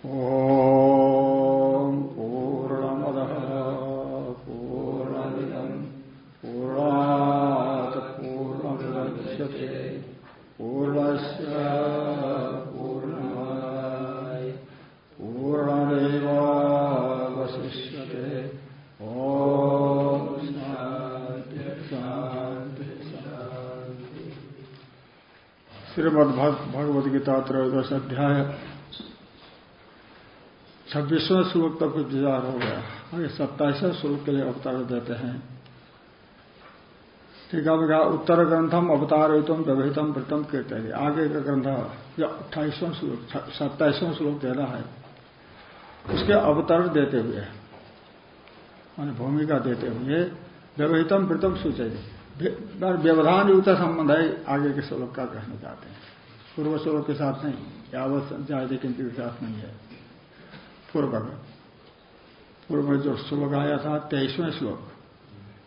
ॐ पूर्णमदः पूर्णमिदम् पूर्णात् पूर्णमुदच्यते। पूर्णस्य पूर्णमाय पूर्णमेवावशिष्यते। ॐ शान्ति शान्ति शान्ति। श्रीमद्भगवद गीता त्रयोदश अध्याय। छब्बीसवें श्लोक तक विचार हो गया। आगे सत्ताईसवें श्लोक के लिए अवतार देते हैं। ठीक है कहा, उत्तर ग्रंथम अवतारितम व्यवहितम कहते हैं। आगे का ग्रंथ जो अट्ठाईसवें श्लोक सत्ताईसवें श्लोक देना है। उसके अवतरण देते हुए, मान भूमिका देते हुए व्यवहितम वृतम सूचित व्यवधान युक्त संबंध है, आगे के श्लोक का कहना चाहते हैं। पूर्व श्लोक के साथ नहीं, यावत जायदे किंतु के साथ नहीं है। पूर्व में। पूर्व में जो श्लोक आया था, तेईसवें श्लोक।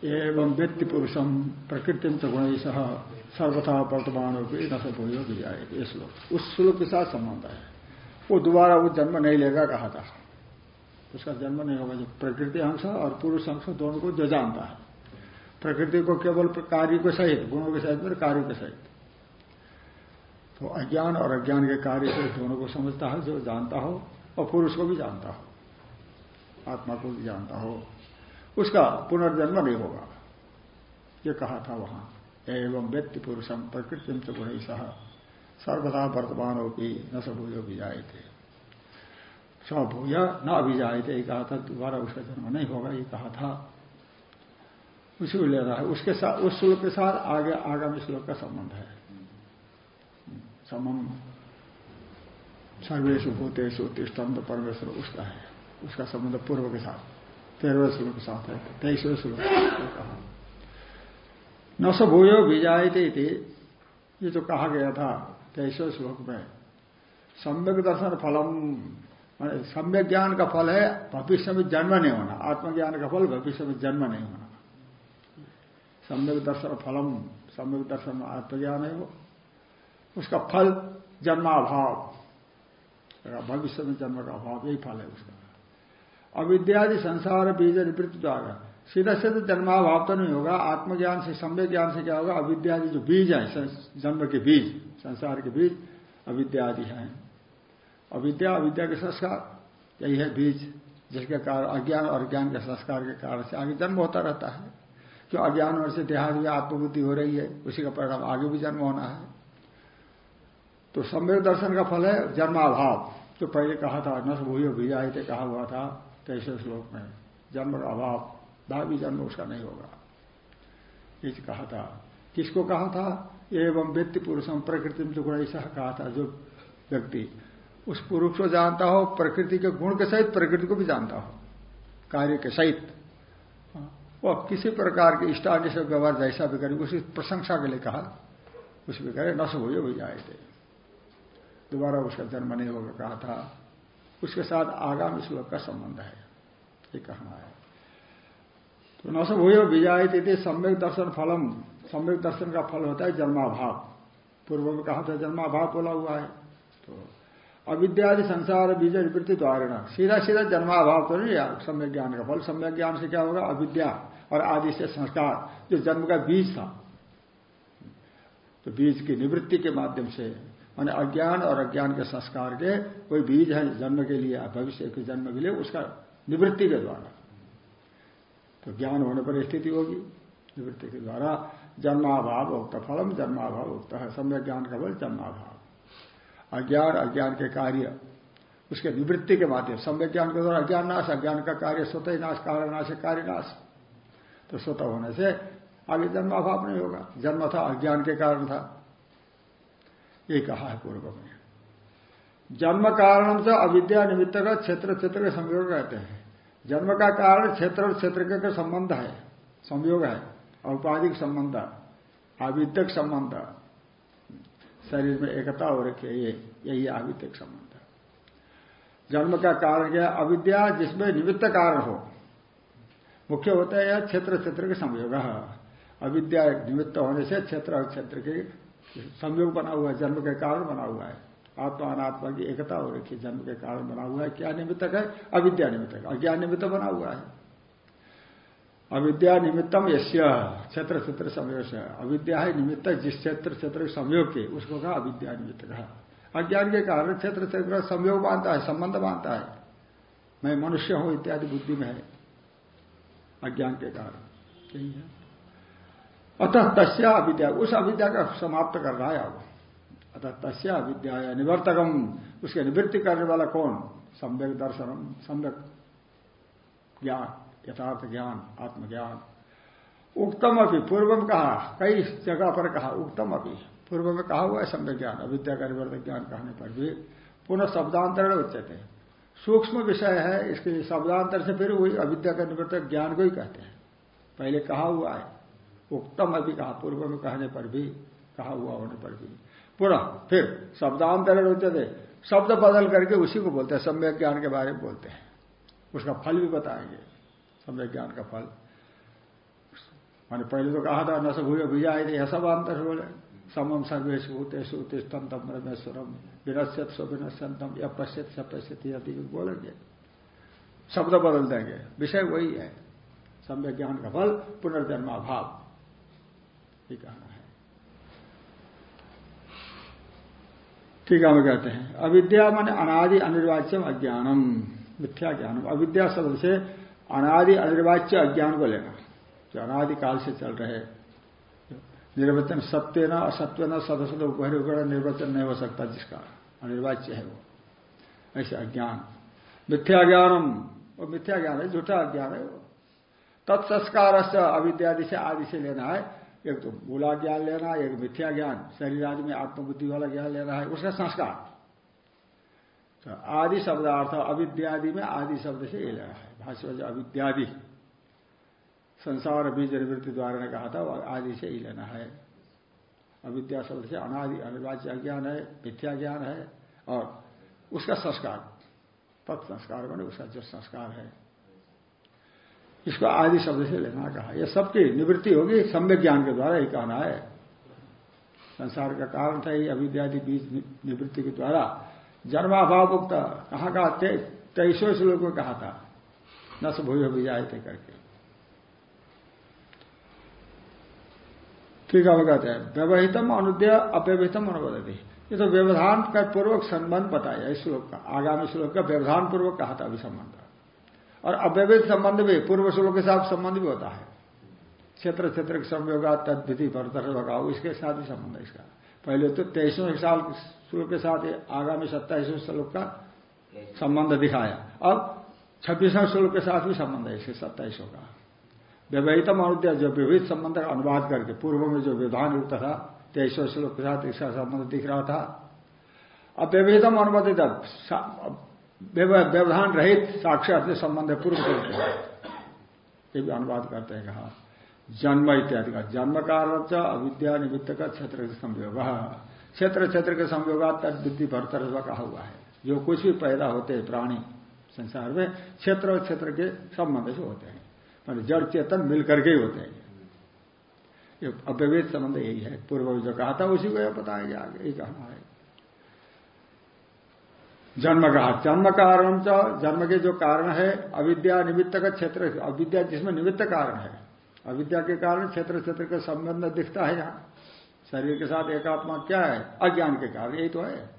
एवं व्यक्ति पुरुषम प्रकृति गुण सह सर्वथा वर्तमान की न सभूयो भी जाए ये श्लोक। उस श्लोक के साथ संबंध है। वो दोबारा वो जन्म नहीं लेगा, कहा था। उसका जन्म नहीं होगा, जो प्रकृति अंश और पुरुष अंश दोनों को जो जानता है। प्रकृति को केवल कार्य के सहित, गुणों के सहित मेरे कार्य के सहित। तो अज्ञान और अज्ञान के कार्य से दोनों को समझता है, जो जानता हो। और पुरुष को भी जानता हो, आत्मा को भी जानता हो, उसका पुनर्जन्म नहीं होगा। ये कहा था वहाँ, एवं व्यक्ति पुरुषम प्रकृति से गुण सह, सर्वदा वर्तमान होगी न सबूयो भी जाए थे स्वभूय न अभिजाए थे कहा था, दोबारा उसका जन्म नहीं होगा, ये कहा था। उसी को ले रहा है, उसके साथ, उस श्लोक के साथ आगे, आगामी श्लोक का संबंध है। समम सर्वेशु भूतेषु तिष्ठम परमेश्वर उसका है, उसका संबंध पूर्व के साथ, तेरहवें श्लोक के साथ है, तेईसवें श्लोक कहा न स भूयो बीजायते ये जो कहा गया था, तेईसवें श्लोक में, सम्यक दर्शन फलम सम्यक ज्ञान का फल है, भविष्य में जन्म नहीं होना, आत्मज्ञान का फल भविष्य में जन्म नहीं होना। सम्यक दर्शन फलम, सम्यक दर्शन आत्मज्ञान है वो, उसका फल जन्माभाव। भविष्य में जन्म का अभाव यही फल है उसका अविद्यादि संसार बीज निवृत्ति द्वारा सीधा सीधा जन्माभाव तो नहीं होगा, आत्मज्ञान से सम्य ज्ञान से क्या होगा? अविद्यादि जो बीज है जन्म के बीज, संसार के बीज, अविद्यादि हैं। अविद्या अविद्या के संस्कार, यही है बीज, जिसके कारण अज्ञान और ज्ञान के संस्कार के कारण से आगे जन्म होता रहता है। क्यों? अज्ञान और से देहादि में आत्मबुद्धि हो रही है, उसी का परिणाम आगे भी जन्म होना है। तो सम्यक दर्शन का फल है जन्माभाव। जो पहले कहा था, न भूयो भिजाए थे कहा हुआ था कैसे श्लोक में। जन्म का अभाव, भावी जन्म उसका नहीं होगा। ये कहा था। किसको कहा था? एवं व्यक्ति पुरुषम प्रकृति में गुण ऐसा कहा था जो व्यक्ति। उस पुरुष को जानता हो, प्रकृति के गुण के सहित प्रकृति को भी जानता हो, कार्य के सहित। वो किसी प्रकार के इष्टादि से व्यवहार जैसा भी करे उसी प्रशंसा के लिए कहा। भी करे न हो जाए थे दोबारा उसका जन्म नहीं होगा, कहा था। उसके साथ आगामी श्लोक का संबंध है। ये कहना है। तो न सब हुए विजाय थे, सम्यक दर्शन फलम। सम्यक दर्शन का फल होता है जन्माभाव। पूर्व में कहा था, जन्माभाव बोला हुआ है। तो अविद्यादि संसार, बीज निवृत्ति द्वारा सीधा सीधा जन्माभाव तो नहीं सम्यक ज्ञान का फल, सम्यक ज्ञान से क्या होगा? अविद्या और आदि से संस्कार, जो जन्म का बीज था। तो बीज की निवृत्ति के माध्यम से माने अज्ञान और अज्ञान के संस्कार के कोई बीज है जन्म के लिए, भविष्य के जन्म के लिए, उसका निवृत्ति के द्वारा। तो ज्ञान होने पर स्थिति होगी। निवृत्ति के द्वारा जन्माभाव उक्त फलम, जन्माभाव उक्त है। सम्य ज्ञान का बल जन्माभाव। अज्ञान अज्ञान के कार्य, उसके निवृत्ति के माध्यम सम्य ज्ञान के द्वारा अज्ञान नाश, अज्ञान का कार्य स्वतः नाश, कारण नाश, कार्य नाश। तो स्वतः होने से आगे जन्माभाव नहीं होगा। जन्म था, अज्ञान के कारण था। ये कहा है पूर्व में। जन्म कारण से अविद्या निमित्त का क्षेत्र क्षेत्र के संयोग रहते हैं। जन्म का कारण क्षेत्र और क्षेत्र का संबंध है, संयोग है, औपाधिक संबंध, आविद्यक संबंध। शरीर में एकता हो रखी है, ये, यही आविद्यक संबंध जन्म का कारण क्या अविद्या जिसमें निमित्त कारण हो। मुख्य होता है क्षेत्र क्षेत्र के संयोग। अविद्या निमित्त होने से क्षेत्र और क्षेत्र के संयोग बना हुआ है, जन्म के कारण बना हुआ है। आत्मा अनात्मा की एकता हो रखी जन्म के कारण बना हुआ है। क्या निमित्तक है? अविद्या निमित्तक। अज्ञान निमित्त बना हुआ है। अविद्या निमित्तम यश्य क्षेत्र क्षेत्र संयोग अविद्या है निमित्त जिस क्षेत्र क्षेत्र संयोग के, उसको कहा अविद्या निमित्त कहा। अज्ञान के कारण क्षेत्र क्षेत्र संयोग मानता है, संबंध मानता है। मैं मनुष्य हूँ, इत्यादि बुद्धि में है। अज्ञान के कारण। यही है। अतः तस्या अविद्या उस अविद्या का समाप्त कर रहा है अब। अतः तस्या अविद्या निवर्तकम, उसके निवृत्ति करने वाला कौन? सम्यक दर्शनम, सम्यक ज्ञान, यथार्थ ज्ञान, आत्मज्ञान। उक्तम अभी पूर्व में कहा, कई जगह पर कहा उक्तम अभी पूर्व में कहा हुआ है सम्यक ज्ञान, अविद्या का निवर्तक ज्ञान कहने पर भी। पुनः शब्दांतर उच्चते सूक्ष्म विषय है, इसके शब्दांतर से फिर वही अविद्या का निवर्तक ज्ञान को ही कहते हैं। पहले कहा हुआ है उत्तम अभी कहा, पूर्व में कहने पर भी, कहा हुआ होने पर भी। पुनः, फिर शब्दांतर होते थे। शब्द बदल करके उसी को बोलते हैं, सम्यक ज्ञान के बारे में बोलते हैं। उसका फल भी बताएँगे, सम्यक ज्ञान का फल। मैंने पहले तो कहा था, न सब हुए भुजा आए थे सब अंतर बोले समम सर्वेश भूतेषु तिष्ठम तम रमेश्वरम विनश्यत सो विनश्यंतम या पश्यत स पश्यत यदि बोलेंगे। शब्द बदल देंगे। विषय वही है। सम्यक ज्ञान का फल, पुनर्जन्माभाव। ये कहना है। ठीक है हम कहते हैं, अविद्या मान अनादि अनिर्वाच्यम अज्ञानम, मिथ्या ज्ञानम अविद्या शब्द से अनादि अनिर्वाच्य अज्ञान को लेना जो अनादि काल से चल रहे, निर्वचन सत्य न, असत्य न सदस्य उपहर निर्वचन नहीं हो सकता जिसका अनिर्वाच्य है वो। ऐसे अज्ञान। मिथ्या ज्ञानम, वो मिथ्या ज्ञान है, झूठा अज्ञान है वो। तत्संस्कार अविद्यादि से आदि से लेना है एक तो मूला ज्ञान लेना है, एक मिथ्या ज्ञान शरीर आदि में आत्मबुद्धि वाला ज्ञान लेना है, उसका संस्कार। तो आदि शब्दार्थ अविद्यादि में आदि शब्द से ये लेना है, भाष्य अविद्यादि, संसार बीज निवृत्ति द्वारा ने कहा था आदि से ही लेना है। अविद्या शब्द से अनादि अनिर्वाच्य अज्ञान है, मिथ्या ज्ञान है, और उसका संस्कार, तत्संस्कार बने उसका जो संस्कार है। इसको आदि शब्द से लेना कहा। यह सबकी निवृत्ति होगी, सम्यक ज्ञान के द्वारा ही कहना है। संसार का कारण था ये अविद्यादि बीज निवृत्ति के द्वारा। जन्माभाव उक्त कहा का तेईसवें श्लोक में कहा था। न से भूय भी जाए थे करके। ठीक है कहते हैं, व्यवहितम अनुद्य, अव्यवहितम अनुबदती ये तो व्यवधान का पूर्वक संबंध बताया इस श्लोक का। आगामी श्लोक का व्यवधान पूर्वक कहा था अभी संबंध और अव्यवहित संबंध भी, पूर्व श्लोक के साथ संबंध भी होता है। क्षेत्र क्षेत्र के संयोग तदविधि भरतर लगाओ इसके साथ भी संबंध है इसका। पहले तो तेईसवें साल श्लोक के साथ, आगामी सत्ताईसवें श्लोक का संबंध दिखाया। अब छब्बीसवें श्लोक के साथ भी संबंध है इसके सत्ताईसों का। व्यवहितम अनुद्य जो विविध संबंध का अनुवाद करके, पूर्व में जो विधान युक्त था, तेईसवें श्लोक के साथ इसका संबंध दिख रहा था। अब व्यवहितम अनुमति व्यवधान रहित साक्षात संबंध है पूर्व हैं ये भी अनुवाद करते हैं कहा जन्म इत्यादि का, जन्म कारण अविद्या निमित्त का क्षेत्र संयोग। क्षेत्र क्षेत्र के संयोग तद बुद्धि भरतर कहा हुआ है। जो कुछ भी पैदा होते हैं, प्राणी, संसार में, क्षेत्र और क्षेत्र के संबंध से होते हैं। मान जड़, चेतन मिलकर के ही होते हैं। अव्यवेद संबंध यही है। पूर्व जो कहा था, उसी को यह बताया आगे यही कहना है। जन्म कहा जन्म कारण जन्म के जो कारण है, अविद्या निमित्त का क्षेत्र अविद्या जिसमें निमित्त कारण है, अविद्या के कारण क्षेत्र क्षेत्र का संबंध दिखता है यहाँ। शरीर के साथ एकात्मा क्या है? अज्ञान के कारण, यही तो है।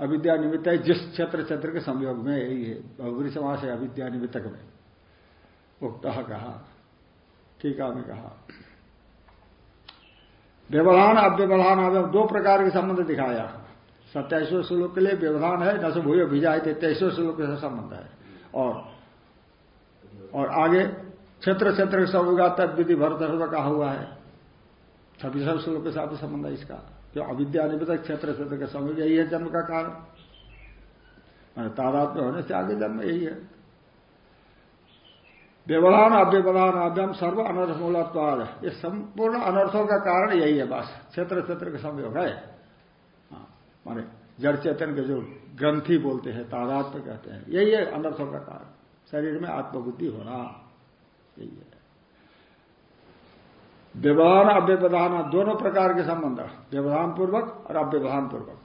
अविद्या निमित्त है, जिस क्षेत्र क्षेत्र के संयोग में यही है बहुबरी समास है अविद्या निमित्तक में। उक्त कहा, टीका में कहा, व्यवधान, अव्यवधान, अव्यव, दो प्रकार के संबंध दिखाया। सत्ताईसवें श्लोक के लिए व्यवधान है न से भूयो भिजाए तेईसवें श्लोक के साथ संबंध है। और और आगे क्षेत्र क्षेत्र के संयोग तक विधि भरत कहा हुआ है। छब्बीसवें श्लोक के साथ संबंध है इसका। जो अविद्या क्षेत्र क्षेत्र का संयोग यही है जन्म का कारण। तादात में होने से आगे जन्म यही है। व्यवधान अव्यवधान अभ्यम सर्व अनर्थ मूलत्वाद। ये संपूर्ण अनर्थों का कारण यही है बस। क्षेत्र क्षेत्र का संयोग हाँ, माने जड़ चेतन के जो ग्रंथि बोलते हैं तादात्म कहते हैं। यही है अनर्थों का कारण। शरीर में आत्मबुद्धि होना। यही है। व्यवधान अव्यवधान दोनों प्रकार के संबंध व्यवधान पूर्वक और अव्यवधान पूर्वक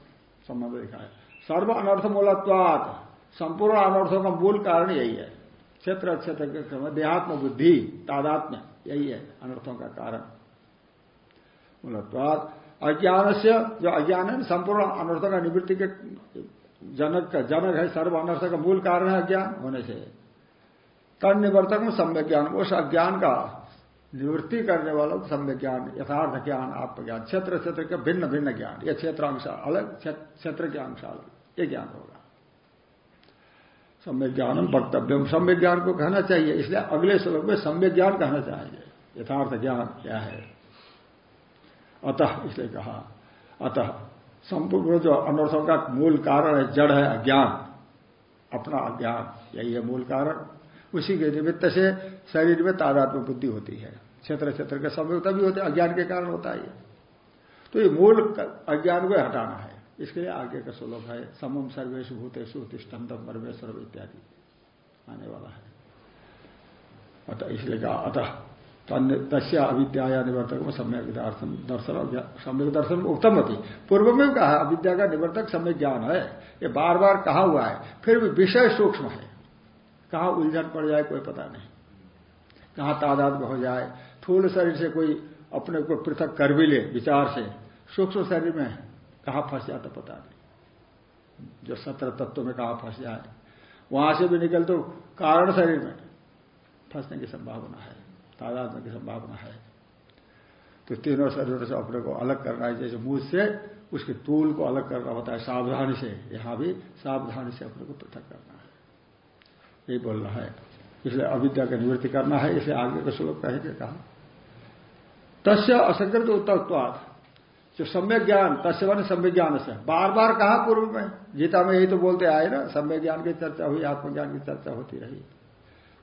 संबंध दिखाया सर्व अनर्थ मूलत्वात। संपूर्ण अनर्थों का मूल कारण यही है। क्षेत्र क्षेत्र के क्रम देहात्म बुद्धि तादात्म्य, यही है अनर्थों का कारण। मूलत्वाद अज्ञान से जो अज्ञान है, संपूर्ण अनर्थों का निवृत्ति के जनक का जनक है, सर्व अनर्थ का मूल कारण है अज्ञान होने से। तन निवर्तक सम्यक ज्ञान उस अज्ञान का निवृत्ति करने वाला सम्यक ज्ञान यथार्थ ज्ञान, आत्मज्ञान, क्षेत्र क्षेत्र का भिन्न भिन्न ज्ञान यह क्षेत्रांश, अलग क्षेत्र के अंश अलग, ये ज्ञान होगा। सम्यक ज्ञानम वक्तव्यम। सम्यक ज्ञान को कहना चाहिए, इसलिए अगले श्लोक में सम्यक ज्ञान कहना चाहिए। यथार्थ ज्ञान क्या है? अतः, इसलिए कहा। अतः संपूर्ण जो अनर्थों का मूल कारण है जड़ है अज्ञान। अपना अज्ञान, यही है मूल कारण। उसी के निमित्त से शरीर में तादात्म बुद्धि होती है। क्षेत्र क्षेत्र के संयोग तभी होते अज्ञान के कारण होता है तो ये मूल अज्ञान को हटाना है। इसके लिए आगे का श्लोक है समम सर्वेश भूतेषु तिष्ठंतम परमेश्वर इत्यादि। आने वाला है। अतः, इसलिए कहा, अतः तस्या अविद्या निवर्तक में सम्यक दर्शन दर्शन सम्यक दर्शन उत्तम होती पूर्व में कहा अविद्या का निवर्तक सम्यक ज्ञान है। ये बार बार कहा हुआ है, फिर भी विषय सूक्ष्म है। कहा उलझन पड़ जाए कोई पता नहीं। कहा तादाद हो जाए। थूल शरीर से कोई अपने को पृथक कर भी ले, विचार से। सूक्ष्म शरीर में कहा फंस जाता पता नहीं। जो सत्र तत्व में कहा फंस जाए। वहाँ से भी निकल तो कारण शरीर में फंसने की संभावना है। तादाद की संभावना है। तो तीनों शरीरों से अपने को अलग करना है, जैसे मुझ से उसके तूल को अलग करना होता है, सावधानी से, यहाँ भी सावधानी से अपने को पृथक करना है। यही बोलना है। इसलिए अविद्या का निवृत्ति करना है, इसे आगे का श्लोक कहेंगे कहा। तस्य असंकृत उत्तरत्वाद जो सम्यक ज्ञान, तस्य वन सम्यक ज्ञान से। बार बार कहा पूर्व में, गीता में यही तो बोलते आए ना, सम्यक ज्ञान की चर्चा हुई, आत्मज्ञान की चर्चा होती रही।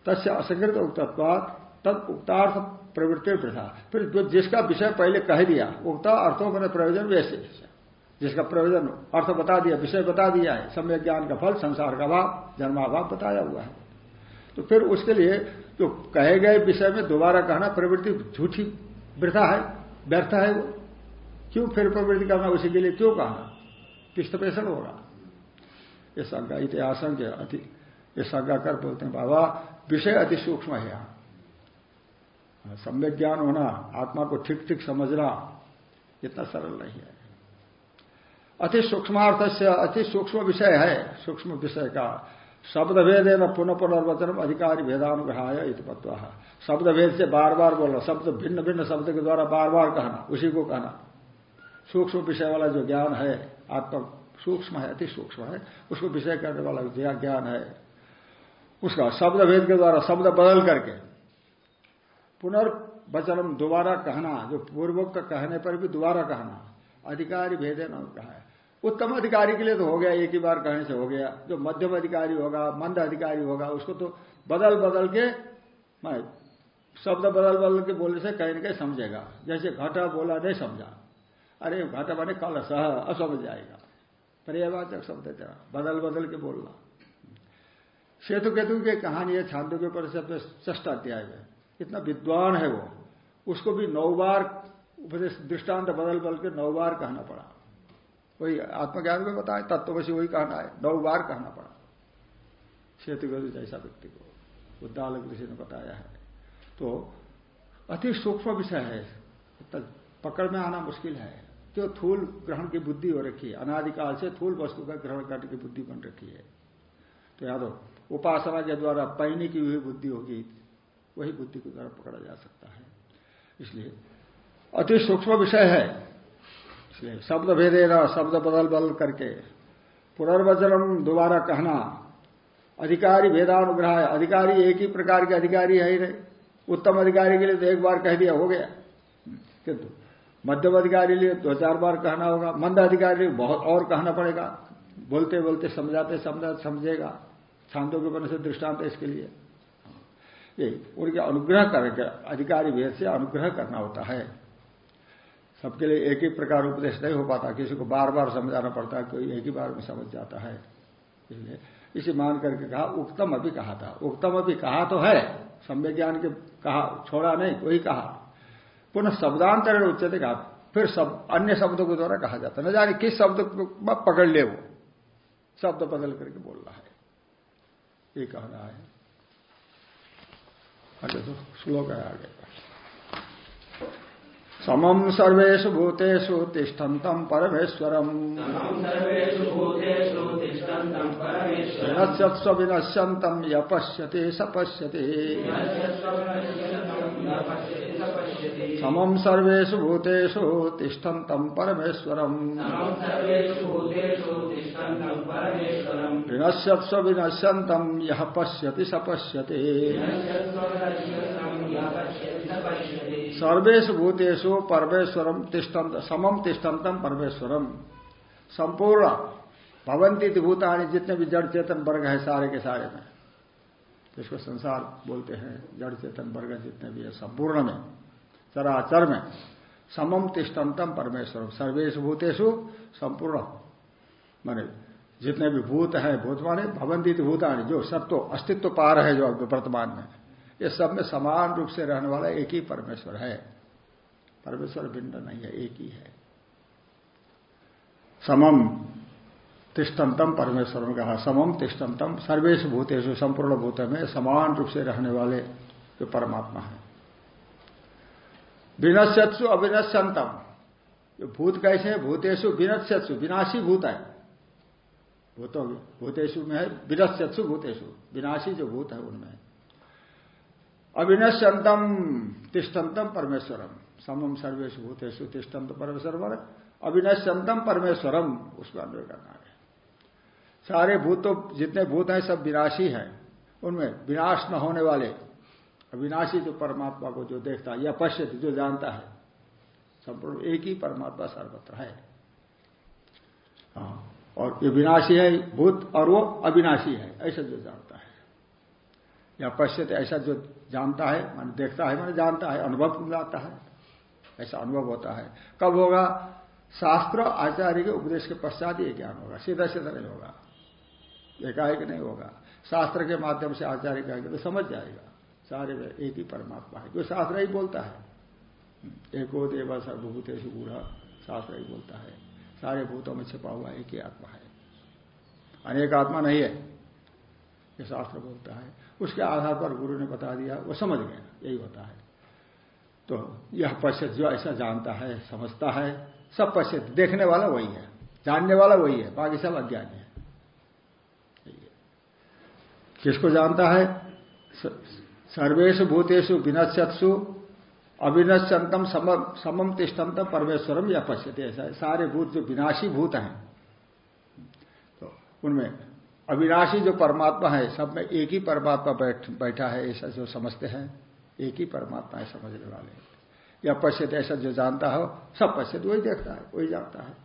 तस्य असंकृत उक्तत्वाद तद उक्तार्थ प्रवृत्ति प्रथा फिर जो जिसका विषय पहले कह दिया, उक्ता अर्थों मैंने प्रयोजन वैसे जिसका प्रयोजन अर्थ बता दिया, विषय बता दिया है समय ज्ञान का फल, संसार का भाव, जन्माभाव बताया हुआ है। तो फिर उसके लिए जो कहे गए विषय में दोबारा कहना, प्रवृत्ति झूठी, वृथा है, व्यर्थ है वो। क्यों फिर प्रवृत्ति करना, उसी के लिए क्यों कहना? पृष्ठपेषण होगा ये शंका इतिहास के अति शंका कर बोलते हैं, बाबा, विषय अति सूक्ष्म है यहाँ। सम्यक ज्ञान होना, आत्मा को ठीक ठीक समझना, इतना सरल नहीं है। अति सूक्ष्मार्थ से अति सूक्ष्म विषय है, सूक्ष्म विषय का। शब्द भेद है न पुनः पुनर्वचन अधिकारी भेदानुग्रहाय इतपत्व शब्द भेद से बार बार बोलना, शब्द भिन्न भिन्न शब्द के द्वारा बार बार कहना, उसी को कहना। सूक्ष्म विषय वाला जो ज्ञान है, आत्मा सूक्ष्म है, अति सूक्ष्म है, उसको विषय करने वाला ज्ञान है, उसका शब्द भेद के द्वारा शब्द बदल करके पुनर्वचनम दोबारा कहना, जो पूर्वक का कहने पर भी दोबारा कहना, अधिकारी भेद है ना कहा है। उत्तम अधिकारी के लिए तो हो गया, एक ही बार कहने से हो गया, जो मध्यम अधिकारी होगा, मंद अधिकारी होगा, उसको तो बदल बदल के, मैं शब्द बदल बदल के बोलने से कहीं ना कहीं समझेगा। जैसे घटा बोला, नहीं समझा। अरे, घटा बने कल सह असमझ जाएगा। पर्यावाचक शब्द जरा बदल बदल के बोलना। सेतु केतु की कहानी है छांदो के परिषद में ष्ट अध्याय में। इतना विद्वान है वो। उसको भी नौ बार उपदेश, दृष्टांत बदल बदल के नौ बार कहना पड़ा। वही आत्मज्ञान में बताया तत्वशी वही कहना है। नौ बार कहना पड़ा। क्षेत्र जैसा व्यक्ति को उद्दालक ऋषि ने बताया है। तो अति सूक्ष्म विषय है। पकड़ में आना मुश्किल है। जो थूल ग्रहण की बुद्धि हो रखी है। अनादिकाल से थूल वस्तु का ग्रहण करने की बुद्धि बन रखी है। तो याद हो उपासना के द्वारा पैनी की हुई बुद्धि होगी। वही बुद्धि के द्वारा पकड़ा जा सकता है। इसलिए अति सूक्ष्म विषय है। इसलिए शब्द भेदेना, शब्द बदल बदल करके पुनर्वचनम दोबारा कहना, अधिकारी भेदानुग्रह है अधिकारी एक ही प्रकार के अधिकारी है ही नहीं। उत्तम अधिकारी के लिए तो एक बार कह दिया, हो गया। किंतु मध्यम अधिकारी लिए दो चार बार कहना होगा। मंद अधिकारी बहुत और कहना पड़ेगा। बोलते बोलते समझाते समझा समझेगा शांतों के बने से दृष्टांत इसके लिए। यही उनके अनुग्रह करके अधिकारी भेद से अनुग्रह करना होता है। सबके लिए एक ही प्रकार उपदेश नहीं हो पाता, किसी को बार बार समझाना पड़ता है, कोई एक ही बार में समझ जाता है। इसलिए इसे मान करके कहा, उक्तम अभी कहा था। उक्तम अभी कहा तो है, सम्य ज्ञान के कहा, छोड़ा नहीं वही कहा। पुनः शब्दांतरण उच्चते कहा, फिर सब अन्य शब्दों के द्वारा कहा जाता न जाने किस शब्द को पकड़ ले वो। शब्द बदल करके बोल रहा है। ये कह रहा है। आगे तो श्लोक है आगे। समम सर्वेशु भूतेषु तिष्ठन्तम् परमेश्वरम्। विनश्यत्स्व विनश्यन्तम् य पश्यति स पश्यति समम सर्वेशु भूतेषु तिष्ठन्तम् परमेश्वरम्। विनश्यत्स्व विनश्यन्तम् यः पश्यति स पश्यति। सर्वेशु भूतेषु परमेश्वरम तिष्ठंत समम तिष्ठंतम परमेश्वरम। संपूर्ण भवंती भूतानी जितने भी जड़ चेतन वर्ग है सारे के सारे में। जिसको संसार बोलते हैं, जड़ चेतन, वर्ग जितने भी है, संपूर्ण में, चराचर में, समम तिष्ठंतम परमेश्वर सर्वेश भूतेषु संपूर्ण माने जितने भी भूत है भूत माने भवंती भूतानी, जो सब तो अस्तित्व पार है, जो वर्तमान में, ये सब में समान रूप से रहने वाला एक ही परमेश्वर है। परमेश्वर भिन्न नहीं है, एक ही है। समम तिष्ठंतम परमेश्वर में कहा समम तिष्ठंतम सर्वेश भूतेश संपूर्ण भूत में समान रूप से रहने वाले जो परमात्मा है। विनश्यत्सु अविनश्यंतम जो भूत कैसे है? भूतेशु विनश्यत्सु, विनाशी भूत है। भूतों भूतेशु में है, विनश्यत्सु भूतेशु विनाशी जो भूत है उनमें। अविनश्यंतम तिष्ठंतम परमेश्वरम। समम सर्वेश भूतेषु तिष्ठंत परमेश्वर अविनश्यंतम परमेश्वरम, उसका अन्वय करना है। सारे भूत तो जितने भूत हैं, सब विनाशी हैं। उनमें विनाश न होने वाले। अविनाशी जो परमात्मा को जो देखता है, या पश्चित जो जानता है, संपूर्ण एक ही परमात्मा सर्वत्र है। हाँ और ये विनाशी है, भूत, और वो अविनाशी है, ऐसा जो जानता है। या पश्चित ऐसा जो जानता है, मान देखता है, मैंने जानता है, अनुभव लाता है, ऐसा अनुभव होता है। कब होगा? शास्त्र, आचार्य के उपदेश के पश्चात ये ज्ञान होगा सीधा सीधा नहीं होगा। एकाएक नहीं होगा। शास्त्र के माध्यम से आचार्य कहेंगे तो समझ जाएगा। सारे में एक ही परमात्मा है। जो शास्त्र ही बोलता है। एको देव सर्वभूतेश बूढ़ा शास्त्र ही बोलता है। सारे भूतों में छिपा हुआ एक ही आत्मा है। अनेक आत्मा नहीं है, ये शास्त्र बोलता है। उसके आधार पर गुरु ने बता दिया, वो समझ गया, यही होता है। तो यह पश्चित जो ऐसा जानता है, समझता है, सब पश्चित। देखने वाला वही है, जानने वाला वही है, बाकी सब अज्ञानी है। किसको जानता है? सर्वेशु भूतेषु विनश्यत्सु अविनश्यंतम समम तिष्ठंतम परमेश्वरम या पश्यते ऐसा सारे भूत जो विनाशी भूत हैं तो उनमें अविनाशी जो परमात्मा है, सब में एक ही परमात्मा बैठ, बैठा है, ऐसा जो समझते हैं, एक ही परमात्मा है, समझने वाले। या पश्चित ऐसा जो जानता हो, सब पश्चित वही देखता है, वही जानता है।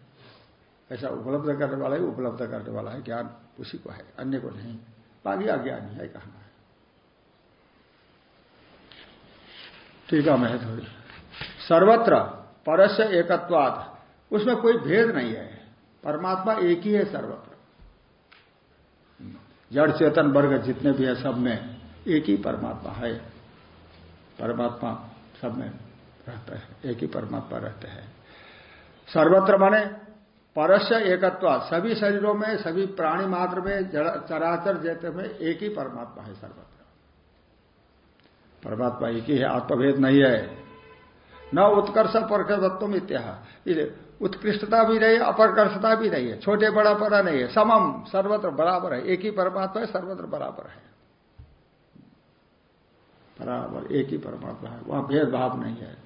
ऐसा उपलब्ध करने वाला ही उपलब्ध करने वाला है, ज्ञान उसी को है, अन्य को नहीं। बाकी अज्ञानी है कहना है ठीक है मैं थोड़ी। सर्वत्र परस्य एकत्वाद उसमें कोई भेद नहीं है। परमात्मा एक ही है सर्वत्र। जड़ चेतन वर्ग जितने भी है सब में एक ही परमात्मा है। परमात्मा सब में रहता है, एक ही परमात्मा रहते हैं। सर्वत्र माने परस्य एकत्व, सभी शरीरों में, सभी प्राणी मात्र में चराचर जैसे में एक ही परमात्मा है सर्वत्र। परमात्मा एक ही है, आत्मभेद नहीं है। न उत्कर्ष इत्या उत्कृष्टता भी नहीं है अपरकर्षता भी नहीं है। छोटे बड़ा बड़ा नहीं है, समम, सर्वत्र बराबर है। एक ही परमात्मा है, सर्वत्र बराबर है। बराबर, एक ही परमात्मा है, वहाँ भेदभाव नहीं है।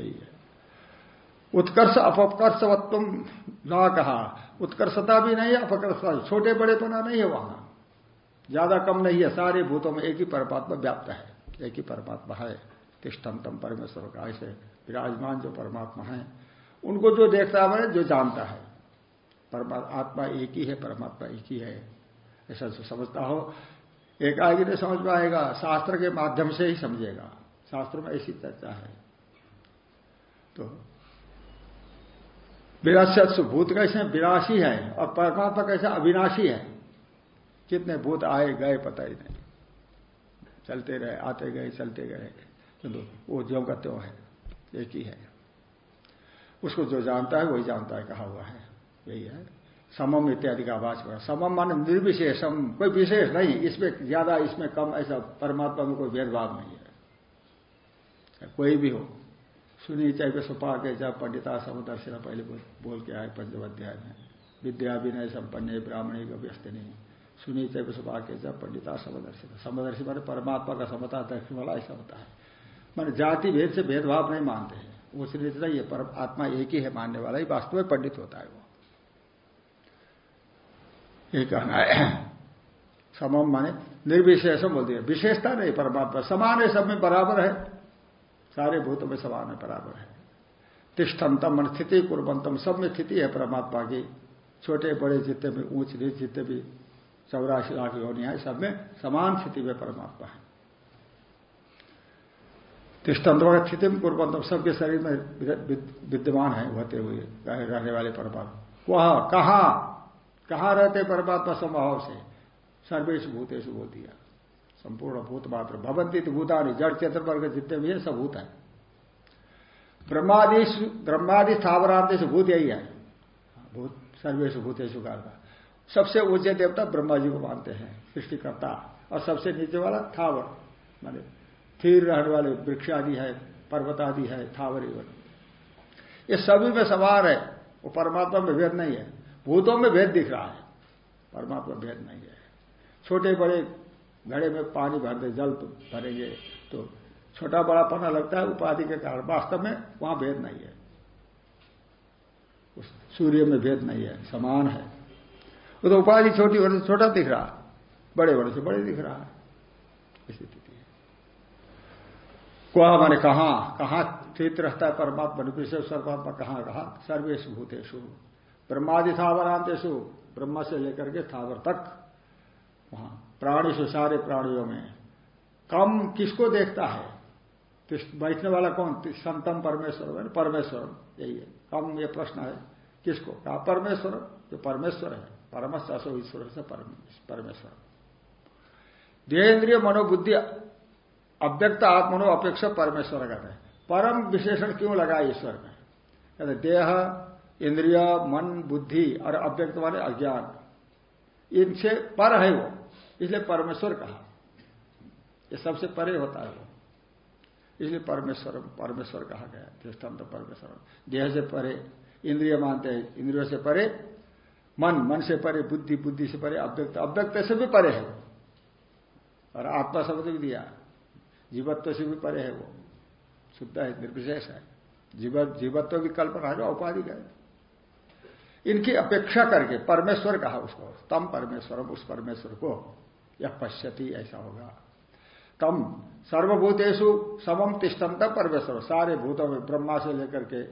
यही है। उत्कर्ष अपकर्षवत्व न कहा। उत्कर्षता भी नहीं है अपकर्षता छोटे बड़े पना नहीं है वहाँ। ज़्यादा कम नहीं है, सारे भूतों में एक ही परमात्मा व्याप्त है। एक ही परमात्मा है तिष्ठम परमेश्वर का। ऐसे विराजमान जो परमात्मा है, उनको जो देखता है, जो जानता है परमात्मा एक ही है, परमात्मा एक ही है। ऐसा जो समझता हो, एक आगे नहीं समझ पाएगा, शास्त्र के माध्यम से ही समझेगा। शास्त्र में ऐसी चर्चा है। तो विनाश भूत कैसे विनाशी है। और परमात्मा कैसे अविनाशी है? कितने भूत आए गए पता ही नहीं। चलते रहे, आते गए, चलते गए। किंतु वो ज्यो का त्यों है, एक ही है। उसको जो जानता है, वही जानता है कहा हुआ है। यही है। समम इत्यादि का आवाज़ हुआ। समम मान निर्विशेषम। कोई विशेष नहीं, इसमें ज़्यादा, इसमें कम, ऐसा परमात्मा में कोई भेदभाव नहीं है। कोई भी हो। सुनी चाहे सुपा के जब पंडिता समदर्शन पहले बोल के आए पंचम अध्याय में विद्या विनय संपन्न ब्राह्मणी का व्यस्त नहीं सुनी चाहे सुपा के जब पंडिता समदर्शन समदर्शी माने परमात्मा का समता दर्शन वाला ऐसा होता है। मान जाति भेद से भेदभाव नहीं मानते हैं। वो श्री ये पर आत्मा एक ही है मानने वाला ही वास्तव में पंडित होता है वो। ये कहना है, समम माने निर्विशेषम बोल दिया। विशेषता नहीं परमात्मा, समान है, सब में बराबर है। सारे भूतों में समान है बराबर है। तिष्ठंतम मन स्थिति कुरबंतम सब में स्थिति है परमात्मा की। छोटे, बड़े, जितने भी, ऊंच, नीच, जितने भी चौरासी लाख योनिया है, सब में समान स्थिति में परमात्मा है। तिष्ठंत स्थिति में कुरबंतम सबके शरीर में विद्यमान है होते हुए रहने वाले परमात्मा। वह, कहा? कहाँ रहते परमात्मा स्वभाव से? सर्वेश भूतेश बोल दिया संपूर्ण भूत मात्र भवंती तो भूतानी जड़ चेतन वर्ग जितने भी है, सब भूत है। ब्रह्मादि ब्रह्मादि स्थावरांत से भूत यही है। भूत सर्वेश भूतेश सबसे ऊँचे देवता ब्रह्मा जी को मानते हैं, सृष्टिकर्ता। और सबसे नीचे वाला थावर, माने थीर रहने वाले वृक्ष आदि है पर्वत आदि है, थावर ये सभी में सवार है, वो परमात्मा में भेद नहीं है। भूतों में भेद दिख रहा है, परमात्मा भेद नहीं है। छोटे बड़े घड़े में पानी भर दे, जल भरेंगे तो छोटा बड़ा पना लगता है, उपाधि के कारण। वास्तव में वहाँ भेद नहीं है। उस सूर्य में भेद नहीं है, समान है। वो तो उपाधि छोटी होने से छोटा दिख रहा, बड़े होने से बड़े दिख रहा है। स्थिति है कुआ मैंने कहा कहा स्थित रहता है परमात्मा विशेष परमात्मा कहाँ, कहा? सर्वेश भूतेशु ब्रह्मादि स्थावरांतेशु ब्रह्मा से लेकर के स्थावर तक। वहाँ प्राणी से सारे प्राणियों में। कम किसको देखता है? बैठने वाला कौन? संतम परमेश्वर परमेश्वर। यही है। कम ये प्रश्न है। किसको? कहा, परमेश्वर। जो परमेश्वर है। परमस्थ असो ईश्वर से परमेश्वर। देहेन्द्रिय मनोबुद्धि अव्यक्त आत्मनो अपेक्षा परमेश्वर कहते हैं। परम विशेषण क्यों लगा ईश्वर में? कहते, देह, इंद्रिय, मन, बुद्धि और अव्यक्त वाले अज्ञान। इनसे पर है वो। इसलिए परमेश्वर कहा। ये सबसे परे होता है वो। इसलिए परमेश्वर परमेश्वर कहा गया दृष्टांत परमेश्वर। देह से परे, इंद्रिय मानते हैं, इंद्रियों से परे, मन मन से परे, बुद्धि बुद्धि से परे, अव्यक्त। अव्यक्त से भी परे है। और आत्मा शब्द भी दिया। जीवत्व से भी परे है वो। शुद्ध है, निर्विशेष है। जीव, जीवत्व की कल्पना है जो उपाधि है। इनकी अपेक्षा करके परमेश्वर कहा उसको। तम परमेश्वर, उस परमेश्वर को। यह पश्यति ऐसा होगा। तम सर्वभूतेशु समम तिष्ठम तक परमेश्वर। सारे भूतों में ब्रह्मा से लेकर के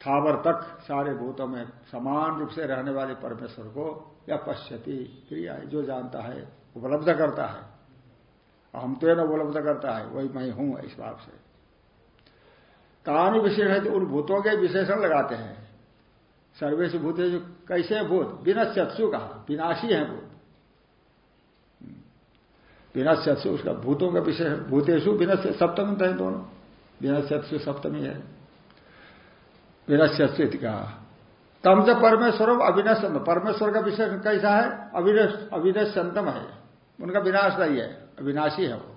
थावर तक सारे भूतों में समान रूप से रहने वाले परमेश्वर को यह पश्यति क्रिया जो जानता है, उपलब्ध करता है। हम तो न उपलब्ध करता है, वही मैं हूँ इस बात से। कहानी विशेष है उन भूतों के विशेषण लगाते हैं। सर्वेश भूत कैसे भूत? बिना चक्षु कहा? विनाशी है भूत। बिना उसका भूतों का विषय है। भूतेशु बिना सप्तमी है दोनों। बिना सप्तमी है बिना कहा। तम से परमेश्वर अविनाश परमेश्वर का विषय कैसा है? अविनाश संतम है। उनका विनाश नहीं है अविनाशी है वो।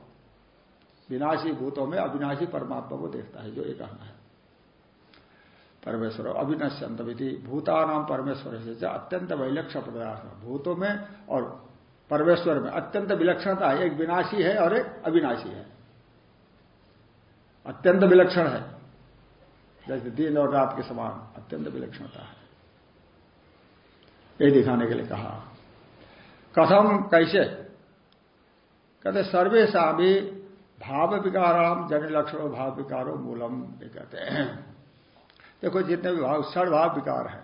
विनाशी भूतों में अविनाशी परमात्मा को देखता है, जो एक कहना है। परमेश्वर अविनश्यंतमिति भूतानाम परमेश्वर से अत्यंत वैलक्षण पदार्थ। भूतों में और परमेश्वर में। अत्यंत विलक्षणता है एक विनाशी है और एक अविनाशी है। अत्यंत विलक्षण है। जैसे दिन और रात के समान अत्यंत विलक्षणता है। ये दिखाने के लिए कहा। कथम कैसे? कहते सर्वेशा भी भाव विकाराम जन लक्षण भाव विकारो मूलम ये कहते हैं देखो, जितने भी भाव षण भाव विकार है।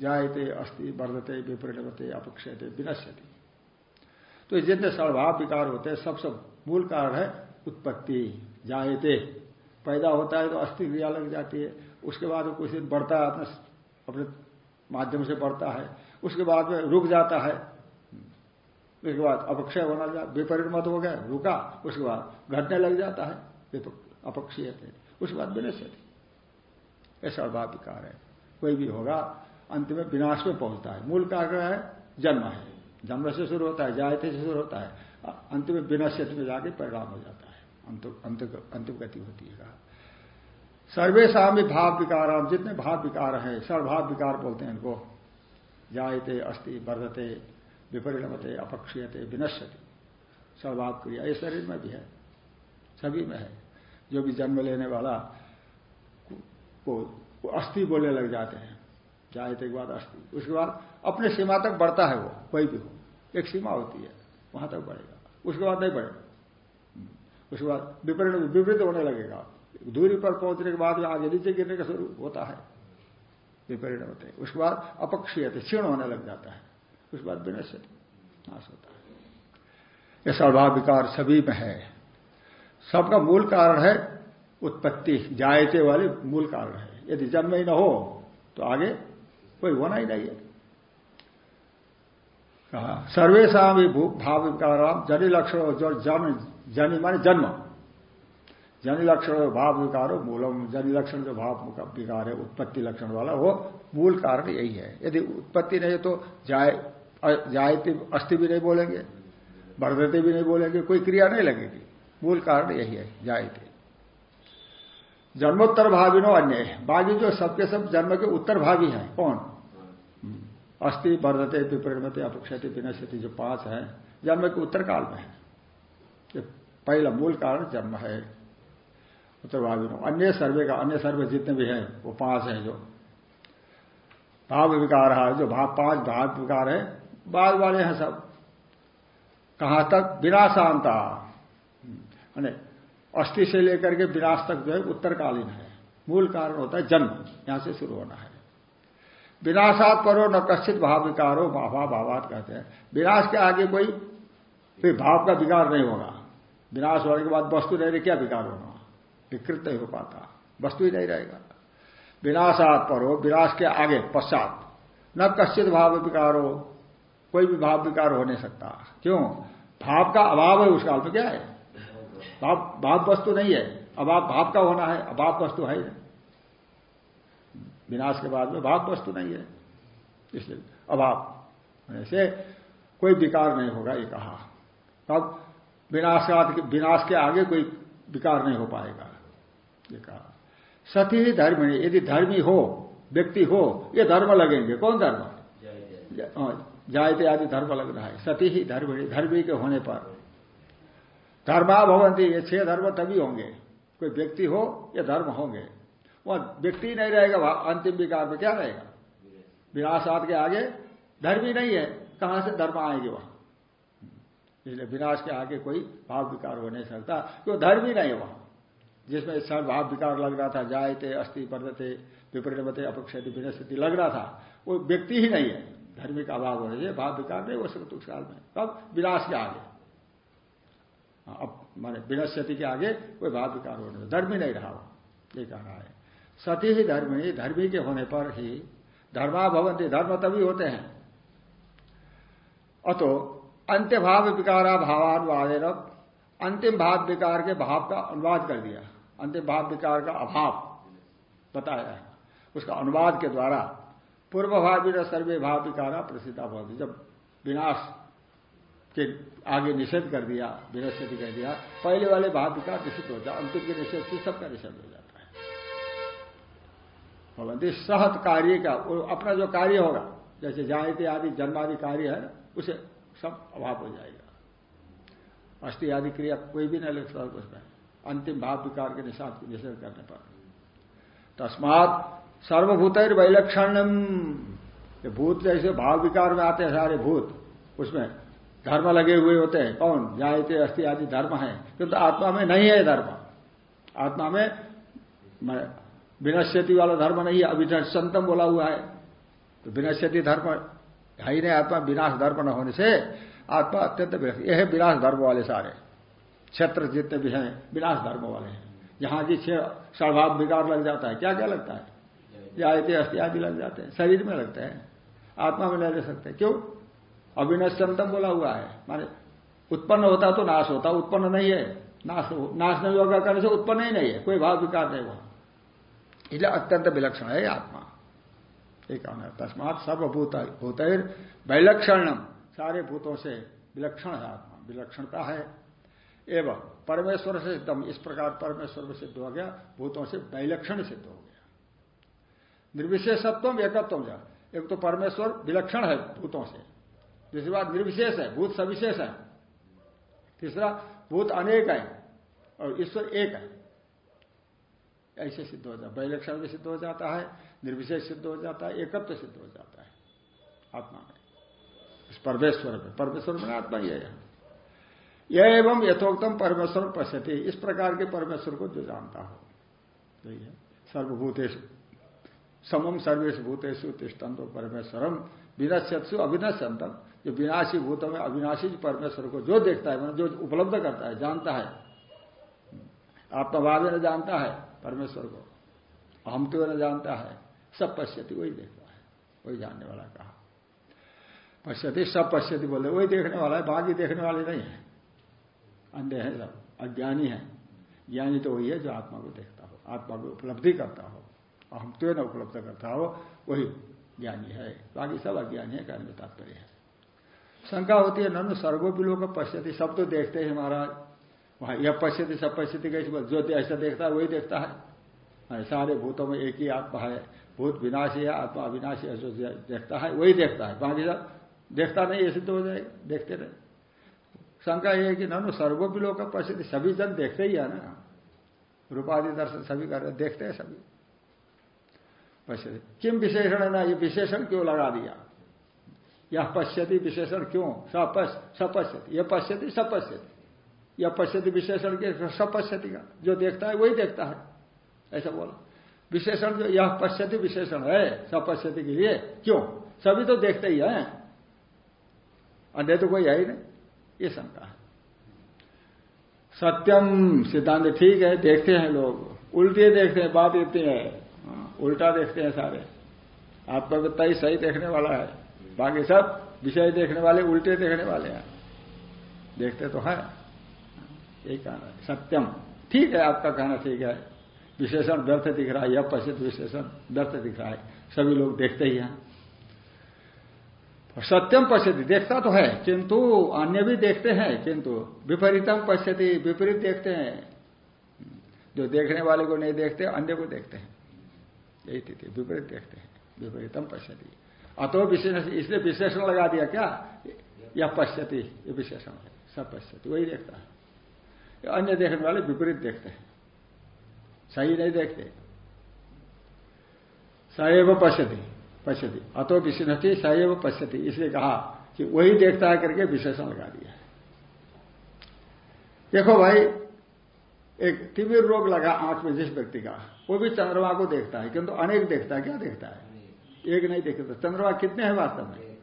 जायते अस्थि वर्धते विपरिणते अपक्षते, विनश्यति। तो जितने सड़भाव विकार होते हैं सबसे मूल कारण है उत्पत्ति, जायते। पैदा होता है तो अस्थि क्रिया लग जाती है। उसके बाद वो कुछ दिन बढ़ता है, अपने अपने माध्यम से बढ़ता है। उसके बाद में रुक जाता है। उसके बाद अपक्षय होना जा विपरिणमत हो गया, रुका, उसके बाद घटने लग जाता है। अपक्षीय थे। उसके बाद विनश्यति ये सर्वभाव विकार है। कोई भी होगा, अंत में विनाश में पहुँचता है। मूल कारण है जन्म है। जन्म से शुरू होता है जायते से शुरू होता है अंत में बिना विनश्यत में जाके परिणाम हो जाता है। अंतिम गति होती है। कहा सर्वेशा में भाव विकार जितने भाव विकार हैं सर्वभाव विकार बोलते हैं इनको। जायते अस्थि वर्धते, विपरिणमते, अपक्षीयते, विनश्यति। सर्वभाव क्रिया, ये शरीर में भी है, सभी में है। जो भी जन्म लेने वाला को अस्थि बोलने लग जाते हैं। जायते के बाद अस्थि उसके बाद अपने सीमा तक बढ़ता है वो, कोई भी हो। एक सीमा होती है, वहाँ तक बढ़ेगा। उसके बाद नहीं बढ़ेगा। उसके बाद विपरीत विपरीत होने लगेगा। दूरी पर पहुँचने के बाद आगे नीचे गिरने का शुरू होता है। विपरीत होते हैं। उसके बाद अपक्षीय क्षीण होने लग जाता है। उसके बाद विनश्य नाश होता है। यह स्वभाव विकार सभी में है। सबका मूल कारण है उत्पत्ति, जायते वाले मूल कारण है। यदि जन्म ही न हो तो आगे कोई होना ही नहीं है। कहा सर्वेशा भी भाव विकार जनि लक्षण जो जन्म जनि माने जन्म। जनि लक्षण भाव विकार मूलम जनि लक्षण जो भाव विकार है उत्पत्ति लक्षण वाला, वो मूल कारण यही है। यदि उत्पत्ति नहीं तो जाय जायते अस्थि भी नहीं बोलेंगे, बढ़ते भी नहीं बोलेंगे, कोई क्रिया नहीं लगेगी। मूल कारण यही है, जायते। जन्मोत्तर भावी नो अन्य। बाकी जो सबके सब जन्म के उत्तर भावी हैं, कौन? अस्थि, वर्धते, विपरिणमते, अपेक्षते, विनश्यति, जो पाँच है, जन्म के उत्तर काल में है। पहला मूल कारण जन्म है। उत्तरभावी अन्य सर्वे का, अन्य सर्वे जितने भी हैं, वो पाँच हैं जो। भाव विकार है, जो भाव पाँच, भाव विकार है बाद वाले हैं सब। कहाँ तक? विनाशांता। अस्थि से लेकर के विनाश तक जो है, उत्तरकालीन है। मूल कारण होता है जन्म। यहाँ से शुरू होना है। विनाशात परो न कश्चित भाव विकारो भावा भावात कहते हैं। विनाश के आगे कोई फिर भाव का विकार नहीं होगा। विनाश होने के बाद वस्तु नहीं रहे, क्या विकार होना विकृत नहीं हो पाता। वस्तु ही नहीं रहेगा। विनाशात परो, विनाश के आगे, पश्चात। न कश्चित भाव विकार हो कोई भी भाव विकार हो नहीं सकता। क्यों? भाव का अभाव है उस काल में क्या है? भाव भाव वस्तु नहीं है। अभाव, भाव का होना है, अभाव वस्तु है। विनाश के बाद में भाव वस्तु नहीं है। इसलिए अभाव होने से कोई विकार नहीं होगा ये कहा। तब विनाश विनाश के आगे कोई विकार नहीं हो पाएगा ये कहा। सती ही धर्म यदि धर्मी हो व्यक्ति हो ये धर्म लगेंगे। कौन धर्म? जायते आदि धर्म लग रहा है। सती ही धर्म धर्मी के होने पर। धर्मा भवंती ये छह धर्म तभी होंगे। कोई व्यक्ति हो या धर्म होंगे। वह व्यक्ति नहीं रहेगा अंतिम विकार में क्या रहेगा? विनाशात के आगे धर्म ही नहीं है। कहाँ से धर्म आएँगे वहाँ? इसलिए विनाश के आगे कोई भाव विकार हो नहीं सकता क्यों धर्म ही नहीं है वहाँ? जिसमें सर्व भाव विकार लग रहा था जायते अस्थि पदते विपरीतमते अपक्षति विनस्थिति लग रहा था वो व्यक्ति ही नहीं है। धर्मी का अभाव होने से भाव विकार नहीं हो सकता उस काल में। कब विनाश के आगे। हाँ, अब माने विनश्यति के आगे कोई भाव विकार होने धर्म ही नहीं रहा वो ये कह रहा है। सती ही धर्मी धर्मी के होने पर ही धर्मा धर्म तभी होते हैं। अतो अंत्य भाव विकारा भावानुवाद अंतिम भाव विकार के भाव का अनुवाद कर दिया। अंतिम भाव विकार का अभाव बताया उसका अनुवाद के द्वारा पूर्व भाव सर्वे भाव विकारा प्रसिद्धा भवती जब विनाश के आगे निषेध कर दिया विनश्यति कर दिया, पहले वाले भाव विकार निषिद्ध हो जाए, अंतिम के निषेध से सबका निषेध हो जाता सहत कार्य का अपना जो कार्य होगा, जैसे जायते आदि, जन्मादि कार्य है, उसे सब अभाव हो जाएगा। अस्थि आदि क्रिया कोई भी नहीं लग सकता उसमें। अंतिम भाव विकार के निषेध निषेध करने पर। तस्मात सर्वभूत वैलक्षण भूत जैसे भाव विकार में आते हैं सारे भूत, उसमें धर्म लगे हुए होते हैं। कौन? जायते, अस्थि आदि धर्म है। किंतु आत्मा में नहीं है धर्म। आत्मा में विनश्यति वाला धर्म नहीं है अभिनशंतम बोला हुआ है तो विनश्यति धर्म है ही नहीं, आत्मा विनाश धर्म न होने से आत्मा अत्यंत यह है विनाश धर्म वाले सारे। क्षेत्र जितने भी हैं, विनाश धर्म वाले हैं। यहाँ की स्वभाव विकार लग जाता है। क्या क्या लगता है? जायते अस्थि आदि लग जाते हैं। शरीर में लगते हैं। आत्मा में नहीं ले सकते। क्यों? अविनश्चंतम बोला हुआ है। माने उत्पन्न होता तो नाश होता, उत्पन्न नहीं है। नाश नाश नहीं होगा करने से उत्पन्न ही नहीं है। कोई भाव विकार नहीं वहाँ इसलिए अत्यंत विलक्षण है आत्मा। ये कहना है? तस्मात सर्वभूत भूत वैलक्षणम सारे भूतों से विलक्षण है आत्मा। विलक्षणता है। एवं परमेश्वर से सिद्धम। इस प्रकार परमेश्वर में सिद्ध हो गया। भूतों से वैलक्षण सिद्ध हो गया। निर्विशेषत्व एकत्व एक तो परमेश्वर विलक्षण है भूतों से। दूसरी बात निर्विशेष है। भूत सविशेष है। तीसरा, भूत अनेक है और ईश्वर एक है। ऐसे सिद्ध हो जाता है। वैलक्षण भी सिद्ध हो जाता है, निर्विशेष सिद्ध हो जाता है, एकत्व सिद्ध हो जाता है। आत्मा में। इस परमेश्वर में। परमेश्वर में आत्मा ही है यह। एवं यथोक्तम परमेश्वर पश्यति। इस प्रकार के परमेश्वर को जो जानता हो। यही है। सर्वभूतेश समम सर्वेश भूतेशु तिष्ठन तो परमेश्वरम विनश्यु अविनश्यंतम जो विनाशी भूतों में अविनाशी परमेश्वर को जो देखता है मतलब जो उपलब्ध करता है, जानता है। आत्मभाव जानता है। परमेश्वर को। अहम तो न जानता है, सब पश्यति वही देखता है, वही जानने वाला कहा। पश्यति, सब पश्यति बोले, वही देखने वाला है, बाकी देखने वाले नहीं है। अंधे हैं सब, अज्ञानी है। ज्ञानी तो वही है जो आत्मा को देखता हो, आत्मा को उपलब्धि करता हो। अहम तो न उपलब्ध करता हो, वही ज्ञानी है। बाकी सब अज्ञानी है कहने में तात्पर्य है। शंका होती है, ननु सर्वोपिलो का पश्यति, सब तो देखते हैं महाराज। वहाँ यह पश्यति, सब पश्यति कैसे जो ऐसा देखता है, वही देखता है। सारे भूतों में एक ही आत्मा है। भूत विनाशी है, आत्मा अविनाशी है, जो देखता है, वही देखता है। बाकी सब देखता नहीं, ऐसे तो हो जाएगा, देखते रहे। शंका यह है कि ननु सर्वोपिलो का पश्यति, सभी जन देखते ही है ना। रूपाधि दर्शन सभी कर रहे देखते हैं सभी। पश्यति। किम विशेषण है ना, ये विशेषण क्यों लगा दिया? यह पश्यति विशेषण क्यों? सपश्यति। यह पश्यति, सपश्यति। यह पश्यति विशेषण के सपश्यति का जो देखता है वही देखता है। ऐसा बोला। विशेषण जो यह पश्यति विशेषण है सपश्यति के लिए। क्यों? सभी तो देखते ही है। अन्य तो कोई है ही नहीं। ये शंका है। सत्यम सिद्धांत ठीक है देखते हैं लोग। उल्टे देखते हैं बात इतनी है। हाँ, उल्टा देखते हैं सारे। आपका तो तय सही देखने वाला है। बाकी सब विषय देखने वाले उल्टे देखने वाले हैं। देखते तो है। यही कहना है। सत्यम। ठीक है, आपका कहना ठीक है। विशेषण व्यर्थ दिख रहा है, यह प्रसिद्ध विशेषण व्यर्थ दिख रहा है। सभी लोग देखते ही हैं। सत्यम पश्यति, देखता तो है, किंतु अन्य भी देखते हैं, किंतु विपरीतम पश्यति, विपरीत देखते हैं। जो देखने वाले को नहीं देखते, अन्य को देखते हैं। यही स्थिति, विपरीत देखते हैं, विपरीतम पश्यति। अतो विशेष, इसलिए विशेषण लगा दिया क्या? यह पश्यति, ये विशेषण है, सब पश्यति, वही देखता है। अन्य देखने वाले विपरीत देखते हैं। सही नहीं देखते। सैव पश्यति पश्यति। अतो विशिष्टि सैव पश्यति। इसलिए कहा कि वही देखता है करके विशेषण लगा दिया देखो भाई, एक तिमिर रोग लगा आँख में जिस व्यक्ति का, वो भी चंद्रमा को देखता है, किंतु अनेक देखता है, क्या देखता है? एक नहीं देखे तो चंद्रमा कितने हैं वास्तव में?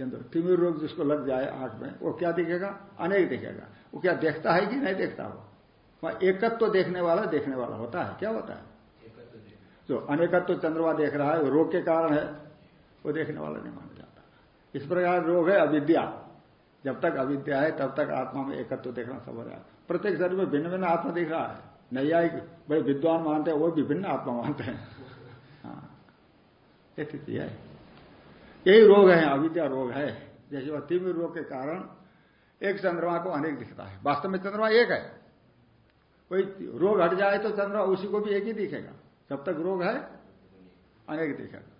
किंतु तिमिर रोग जिसको लग जाए आँख में, वो क्या दिखेगा? अनेक दिखेगा। वो क्या देखता है कि नहीं देखता वो? वहाँ एकत्व तो देखने वाला देखने वाला होता है। क्या होता है? जो अनेकत्व तो चंद्रमा देख रहा है, वो रोग के कारण है। वो देखने वाला नहीं माना जाता। इस प्रकार रोग है अविद्या। जब तक अविद्या है, तब तक आत्मा में एकत्व तो देखना सब हो। है प्रत्येक शरीर में भिन्न भिन्न आत्मा दिख रहा है। नैयायिक बड़े विद्वान मानते हैं, वो भी भिन्न आत्मा मानते हैं। हाँ। स्थिति है। यही रोग है, अविद्या रोग है। जैसे वह तीव्र रोग के कारण एक चंद्रमा को अनेक दिखता है। वास्तव में चंद्रमा एक है। कोई रोग हट जाए तो चंद्रमा उसी को भी एक ही दिखेगा। जब तक रोग है, अनेक दिखेगा।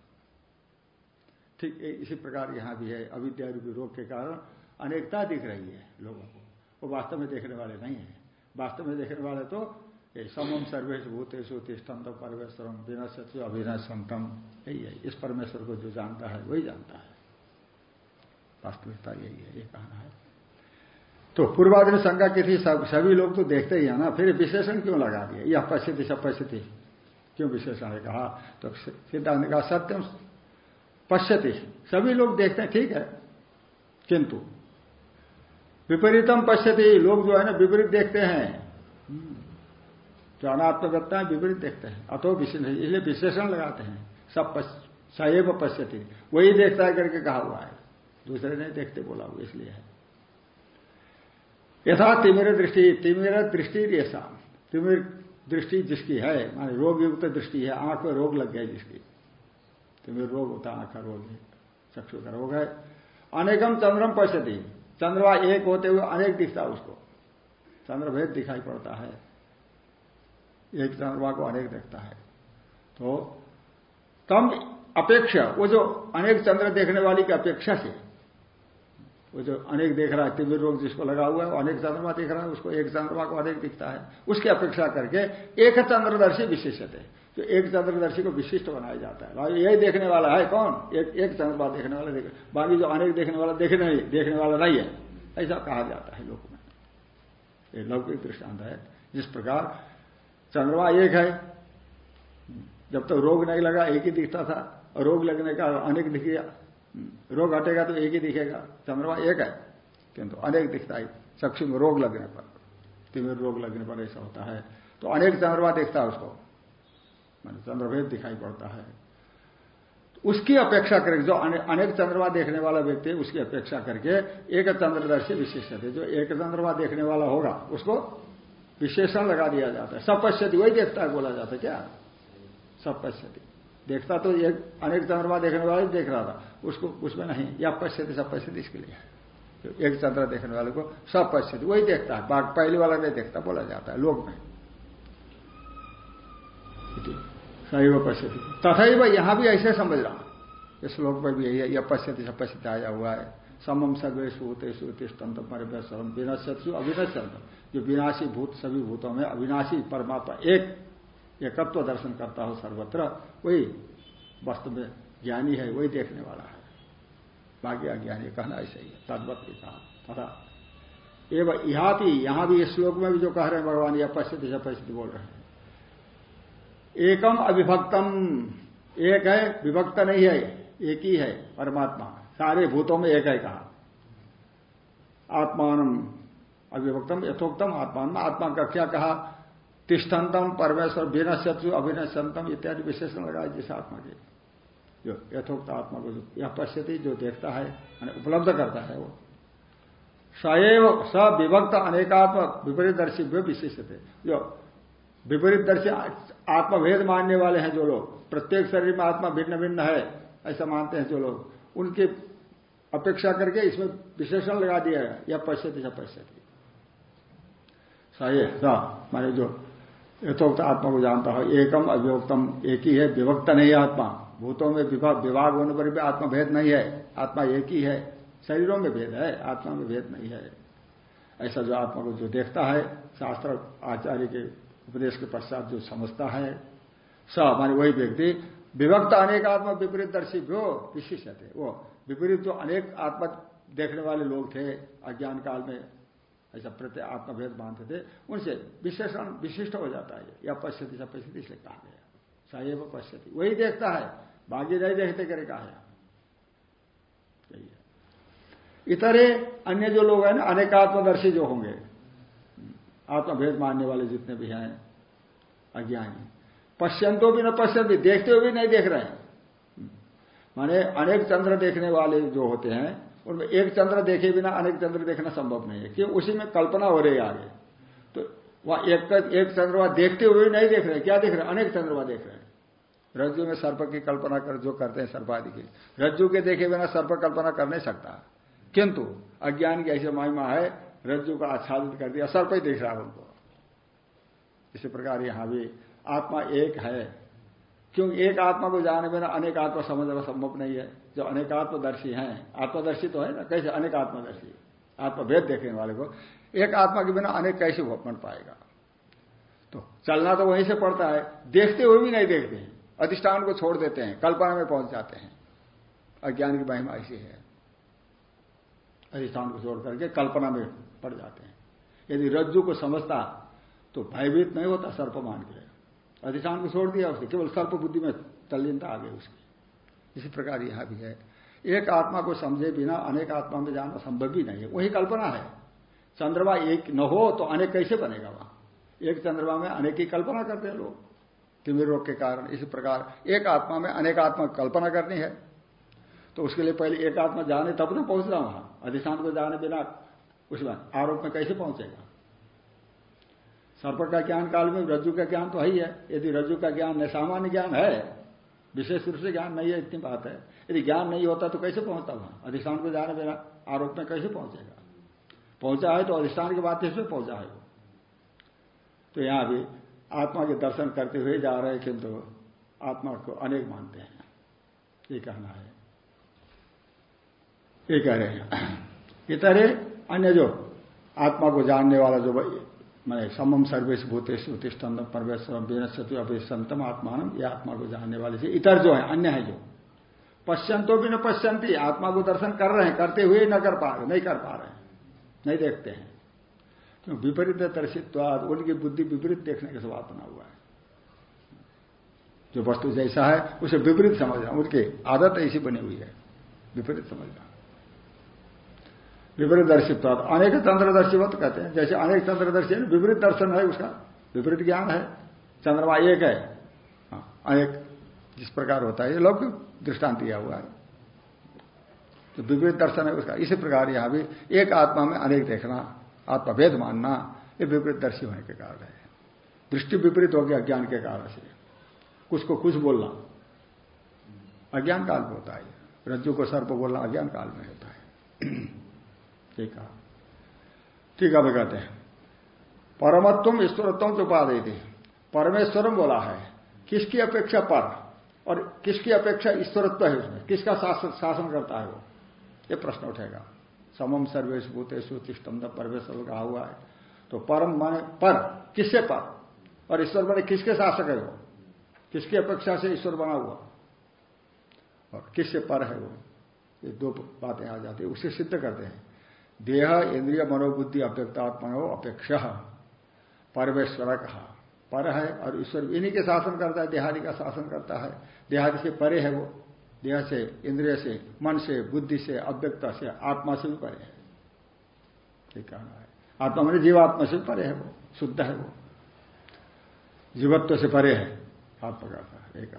ठीक इसी प्रकार यहाँ भी है, अविद्या रूपी रोग के कारण अनेकता दिख रही है लोगों को। वो वास्तव में देखने वाले नहीं है। वास्तव में देखने वाले तो समम सर्वेश भूतेश तिष्ठम तो परमेश्वरम विनश्य अभिनशंतम यही है, इस परमेश्वर को जो जानता है, वही जानता है। वास्तविकता यही है, ये कहना है। तो पूर्वाधि शंका की थी सभी लोग तो देखते ही है ना, फिर विशेषण क्यों लगा दिया? यह पश्चिति सब पश्चिति क्यों विशेषण है? कहा तो सिद्धांत कहा, सत्यम पश्यति। सभी लोग देखते हैं, ठीक है, किंतु विपरीतम पश्यति। लोग जो है ना, विपरीत देखते हैं। जो अनात्मकता है विपरीत देखते हैं, अतो इसलिए विशेषण लगाते हैं, सब सैव पश्यति, वही देखता है करके कहा हुआ है, दूसरे नहीं देखते बोला हुआ, इसलिए है। यथा तिमिर दृष्टि तिमिर दृष्टि ऐसा तिमिर दृष्टि जिसकी है, माने रोग युक्त दृष्टि है, आँख में रोग लग गया जिसकी, तिमिर रोग होता आँख का रोग है, चक्षु का रोग है, अनेकम चंद्रम पश्यति, चंद्रमा एक होते हुए अनेक दिखता उसको, चंद्रभेद दिखाई पड़ता है। एक चंद्रमा को अनेक देखता है। तो तम अपेक्षा, वो जो अनेक चंद्र देखने वाली की अपेक्षा से, वो जो अनेक देख रहा है तिमिर रोग जिसको लगा हुआ है अनेक चंद्रमा देख रहा है, उसको एक चंद्रमा को अनेक दिखता है। उसकी अपेक्षा करके एक चंद्रदर्शी विशिष्ट है। जो एक चंद्रदर्शी को विशिष्ट बनाया जाता है। भाई, यही देखने वाला है कौन? एक एक चंद्रमा देखने वाला देख, बाकी जो अनेक देखने वाला देखने नहीं, देखने वाला नहीं है। ऐसा कहा जाता है लोक में। ये लौकिक दृष्टांत है। जिस प्रकार चंद्रमा एक है। जब तक तो रोग नहीं लगा, एक ही दिखता था। और रोग लगने का अनेक दिख गया रोग हटेगा तो एक ही दिखेगा। चंद्रमा एक है, किंतु अनेक दिखता है। चक्षु में रोग लगने पर तिमिर रोग लगने पर ऐसा होता है। तो अनेक चंद्रमा दिखता है उसको। मैंने चंद्रभेद दिखाई पड़ता है। उसकी अपेक्षा करके, जो अनेक चंद्रमा देखने वाला व्यक्ति, उसकी अपेक्षा करके एक चंद्रदर्शी विशेष है। जो एक चंद्रमा देखने वाला होगा, उसको विशेषण लगा दिया जाता है। सब पश्यति वही देखता है, बोला जाता है क्या? सब पश्यति देखता तो एक अनेक चंद्रमा देखने वाले देख रहा था। उसको, उसमें नहीं या पश्यति सब पश्यति इसके लिए तो एक चंद्र देखने वाले को सब पश्यति वही देखता है। बाघ पहले वाला नहीं देखता, बोला जाता है, लोग में। सही पश्यति। तथा यहाँ भी ऐसे समझ रहा। इस श्लोक में भी यही है यह पश्यति सब पश्यति आया हुआ है। समम सर्वेशु होतेषु तिष्टंत परम विनश्यु अविनश्यंत। जो विनाशी भूत, सभी भूतों में अविनाशी परमात्मा एक एकत्व दर्शन करता हो सर्वत्र, वही वस्तु में ज्ञानी है, वही देखने वाला है। बाकी अज्ञानी कहना ऐसा ही है, तद्वत की कहा तथा एवं यहाँ भी यहाँ भी इस श्लोक में भी जो कह रहे हैं भगवान, यह पश्चित पश्चित बोल रहे हैं। एकम अविभक्तम, एक है, विभक्त नहीं है, एक ही है परमात्मा। सारे भूतों में एक है कहा। आत्मान अविभक्तम, यथोक्तम आत्मान आत्मा का क्या कहा? तिष्ठन्तम, परमेश्वर विनश्यु अभिनश्यंतम इत्यादि विशेषण लगा जिस आत्मा के। जो यथोक्त आत्मा को जो यह पश्यति, जो देखता है उपलब्ध करता है वो। सएव स विभक्त अनेकात्म विपरीत दर्शी विशेष थे जो विपरीत दर्शी आत्मभेद मानने वाले हैं जो लोग, प्रत्येक शरीर में आत्मा भिन्न भिन्न है, ऐसा मानते हैं जो लोग। उनकी अपेक्षा करके इसमें विशेषण लगा दिया है यह पश्यति सब पश्यति। सही है माने जो यथोक्त आत्मा को जानता हो, एकम अविभक्तम एक ही है, विभक्त नहीं आत्मा। भूतों में विभाग विभाग होने पर भी आत्मा भेद नहीं है। आत्मा एक ही है। शरीरों में भेद है, आत्मा में भेद नहीं है। ऐसा जो आत्मा को जो देखता है, शास्त्र आचार्य के उपदेश के पश्चात जो समझता है, स हमारे वही व्यक्ति, विभक्त अनेक आत्मा विपरीत दर्शी वो विशिष्ट थे वो विपरीत जो अनेक आत्मा देखने वाले लोग थे, अज्ञान काल में ऐसा प्रत्यय आत्मभेद मानते थे, उनसे विशेषण विशिष्ट हो जाता है, या पश्यति सब पश्यति इसलिए कहा गया सैव पश्यति। वही देखता है, बाकी नहीं देखते करे कहा है। इतरे अन्य जो लोग हैं ना, अनेकात्मदर्शी जो होंगे, आत्मभेद मानने वाले जितने भी हैं, अज्ञानी, पश्यंतो भी न पश्यंती, देखते हुए भी नहीं देख रहे हैं। माने अनेक चंद्र देखने वाले जो होते हैं उनमें एक चंद्र देखे बिना अनेक चंद्र देखना संभव नहीं है। क्यों उसी में कल्पना हो रही है आगे। तो वह एक एक चंद्रमा देखते हुए नहीं देख रहे क्या देख रहे अनेक चंद्रमा देख रहे हैं। रज्जु में सर्प की कल्पना कर, जो करते हैं सर्पादि की। रज्जु के देखे बिना सर्प कल्पना कर नहीं सकता। किंतु अज्ञान की ऐसी महिमा है, रज्जु को आच्छादित कर दिया, सर्प ही देख रहा है उनको। इसी प्रकार यहाँ भी आत्मा एक है। क्योंकि एक आत्मा को जाने बिना अनेक आत्मा समझना संभव नहीं है? जो अनेकात्मदर्शी हैं, आत्मदर्शी तो है ना? कैसे अनेक आत्मदर्शी आत्मभेद देखने वाले को। एक आत्मा के बिना अनेक कैसे बन पाएगा? तो चलना तो वहीं से पड़ता है। देखते हुए भी नहीं देखते हैं। अधिष्ठान को छोड़ देते हैं। कल्पना में पहुँच जाते हैं। अज्ञान की महिमा ऐसी है। अधिष्ठान को छोड़ करके कल्पना में पड़ जाते हैं। यदि रज्जु को समझता तो भयभीत नहीं होता सर्प मान के अधिष्ठान को छोड़ दिया उसने। केवल सर्प बुद्धि में तल्लीनता आ गई उसकी। इसी प्रकार यहाँ भी है। एक आत्मा को समझे बिना अनेक आत्मा में जाना संभव ही नहीं है। वही कल्पना है। चंद्रमा एक न हो तो अनेक कैसे बनेगा वहाँ? एक चंद्रमा में अनेक की कल्पना करते हैं लोग। तिमिर रोग के कारण इसी प्रकार एक आत्मा में अनेक आत्मा कल्पना करनी है। तो उसके लिए पहले एक आत्मा जाने तब तो पहुँचना वहाँ। अधिष्ठान को जाने बिना उसमें आरोप में कैसे पहुंचेगा? सर्प का ज्ञान काल में रज्जु का ज्ञान तो है ही है। यदि रज्जु का ज्ञान सामान्य ज्ञान है विशेष रूप से ज्ञान नहीं है, इतनी बात है। यदि ज्ञान नहीं होता तो कैसे पहुँचता वहाँ? अधिष्ठान को जाने बिना आरोप में कैसे पहुंचेगा? पहुँचा है तो अधिष्ठान के बाद इसमें पहुँचा है वो? तो यहाँ भी आत्मा के दर्शन करते हुए जा रहे हैं, किंतु आत्मा को अनेक मानते हैं। ये कहना है। ये कह रहे हैं। इतरे अन्य जो आत्मा को जानने वाला जो मैंने समम सर्वेश भूतेश उत्तिष्ठम परमेश्वर बेनसतु अभिसंतम आत्मान, ये आत्मा को जानने वाले से इतर जो है, अन्य है जो। पश्चंतो भी न पश्चंती आत्मा को दर्शन कर रहे हैं, करते हुए न कर पा रहे, नहीं कर पा रहे हैं नहीं देखते हैं। क्यों विपरीत दर्शित्वाद, उनकी बुद्धि विपरीत देखने के स्वभाव बना हुआ है। जो वस्तु जैसा है, उसे विपरीत समझना, उनकी आदत ऐसी बनी हुई है, विपरीत समझना। विपरीत दर्शित्वाद अनेक चंद्रदर्शिवत कहते हैं जैसे अनेक चंद्रदर्शी है विपरीत दर्शन है उसका विपरीत ज्ञान है। चंद्रमा एक है। हाँ, अनेक जिस प्रकार होता है ये लौकिक दृष्टांत दिया हुआ है। तो विपरीत दर्शन है उसका। इसी प्रकार यहाँ भी एक आत्मा में अनेक देखना आत्मभेद मानना ये विपरीत दर्शी होने के कारण है। दृष्टि विपरीत हो गया अज्ञान के कारण से। कुछ को कुछ बोलना। अज्ञान काल में होता है। रज्जु को सर्प बोलना अज्ञान काल में होता है। ठीक है ठीक है कहते हैं। परमत्व ईश्वरत्व जो पा देते परमेश्वरम बोला है, किसकी अपेक्षा पर और किसकी अपेक्षा ईश्वरत्व है उसमें? किसका शासन शासन करता है वो? ये प्रश्न उठेगा। समम सर्वेश भूतेश तिष्टम परमेश्वर कहा हुआ है। तो परम माने पर, किससे पर? और ईश्वर बने किसके शासक है वो? किसकी अपेक्षा से ईश्वर बना हुआ? और किससे पर है वो? ये दो बातें आ जाती है, उसे सिद्ध करते हैं। देह, इंद्रिय, मनोबुद्धि अव्यक्तात्मनो अपेक्षा। परमेश्वर कहा। पर है और ईश्वर इन्हीं के शासन करता है, देहादि का शासन करता है। देहादि से परे है वो। देह से, इंद्रिय से, मन से, बुद्धि से, अव्यक्त से, आत्मा से भी परे है। ये कहना है। आत्मा मैंने जीवात्मा से परे है वो। शुद्ध है वो। जीवत्व से परे है। आत्मा का एक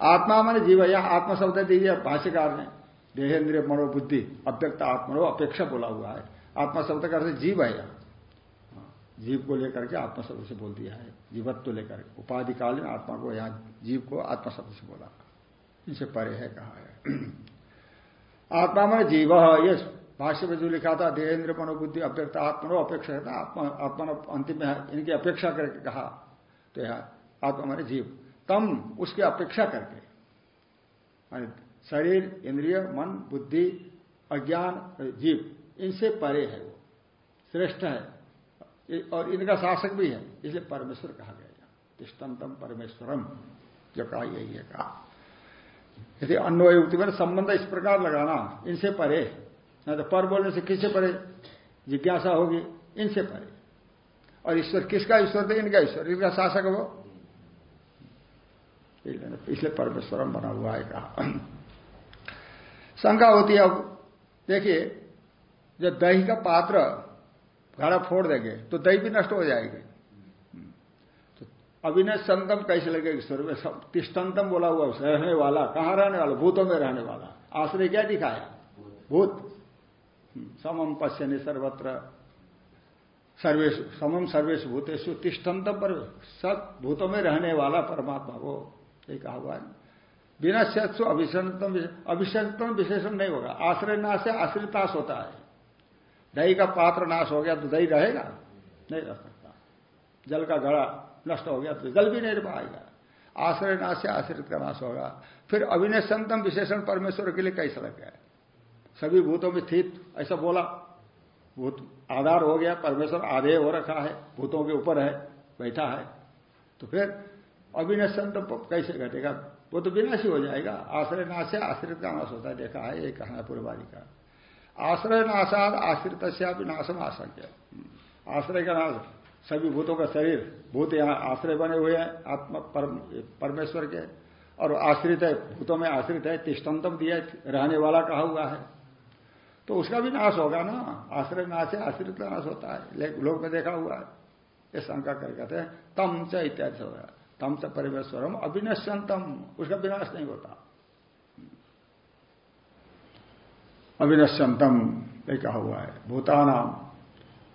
आत्मा मैंने जीव। या आत्मा शब्द दीजिए भाष्यकार ने। देहेन्द्रिय मनोबुद्धि अव्यक्त आत्मा अपेक्षा बोला हुआ है। आत्मा शब्द का अर्थ जीव है हाँ, जीव को लेकर के आत्मा शब्द से बोल दिया है। जीवत्व लेकर उपाधि कालीन आत्मा को यहाँ जीव को आत्मा शब्द से बोला। इनसे परे है कहा है। आत्मा में जीव ये भाष्य में जो लिखा था देहेन्द्र मनोबुद्धि अव्यक्त आत्मा अपेक्षा था। आत्मा आत्मा अंतिम में इनकी अपेक्षा करके कहा तो यह आत्मा माने जीव। तम उसकी अपेक्षा करके। शरीर, इंद्रिय, मन, बुद्धि, अज्ञान, जीव, इनसे परे है वो। श्रेष्ठ है। और इनका शासक भी है। इसलिए परमेश्वर कहा गया तिष्टंतम परमेश्वरम। जो कहा यही है कहा। यदि अन्वय में संबंध इस प्रकार लगाना, इनसे परे ना तो पर बोलने से किससे परे? जिज्ञासा होगी, इनसे परे। और ईश्वर किसका ईश्वर थे? इनका ईश्वर। इनका शासक हो इसलिए परमेश्वरम बना हुआ है कहा। शंका होती है अब देखिए जब दही का पात्र घड़ा फोड़ देंगे तो दही भी नष्ट हो जाएगी। तो अभिनय संतम कैसे लगेगा ईश्वर में तिष्टंतम बोला हुआ, रहने वाला, कहाँ रहने वाला? भूतों में रहने वाला। आश्रय क्या दिखाया? भूत। समम पश्यने सर्वत्र सर्वेश समम सर्वेश भूतेश तिष्टंतम पर सब भूतों में रहने वाला परमात्मा को ये कहा हुआ है बिना सत्सु अभिषंतम अभिषंतम विशेषण नहीं होगा। आश्रय नाश से आश्रित नाश होता है। दही का पात्र नाश हो गया तो दही रहेगा? नहीं रह सकता। जल का घड़ा नष्ट हो गया तो जल भी नहीं पाएगा। आश्रय नाश से आश्रित का नाश होगा। फिर अभिनय संतम विशेषण परमेश्वर के लिए कैसा लग गया सभी भूतों में स्थित, ऐसा बोला, भूत आधार हो गया, परमेश्वर आधे हो रखा है, भूतों के ऊपर है, बैठा है। तो फिर अभिनय तो कैसे घटेगा? वो तो विनाशी हो जाएगा। आश्रय नाश से आश्रित का नाश होता है। देखा है, ये कहना पूर्वादि का। आश्रय नाशाद आश्रित से नाशम आशंक्य। आश्रय का नाश, सभी भूतों का शरीर, भूत यहाँ आश्रय बने हुए हैं, आत्मा परमेश्वर के। और आश्रित है, भूतों में आश्रित है तिष्टंतम दिया रहने वाला कहा हुआ है। तो उसका भी नाश होगा ना। आश्रय नाश है आश्रित का नाश होता है। लोग में देखा हुआ है। ये शंका कर कहते हैं, तम च इत्यादि होगा तम च परमेश्वरम अविनश्यंतम। उसका विनाश नहीं होता। अविनश्यंतम, ये कहा हुआ है। भूतानाम।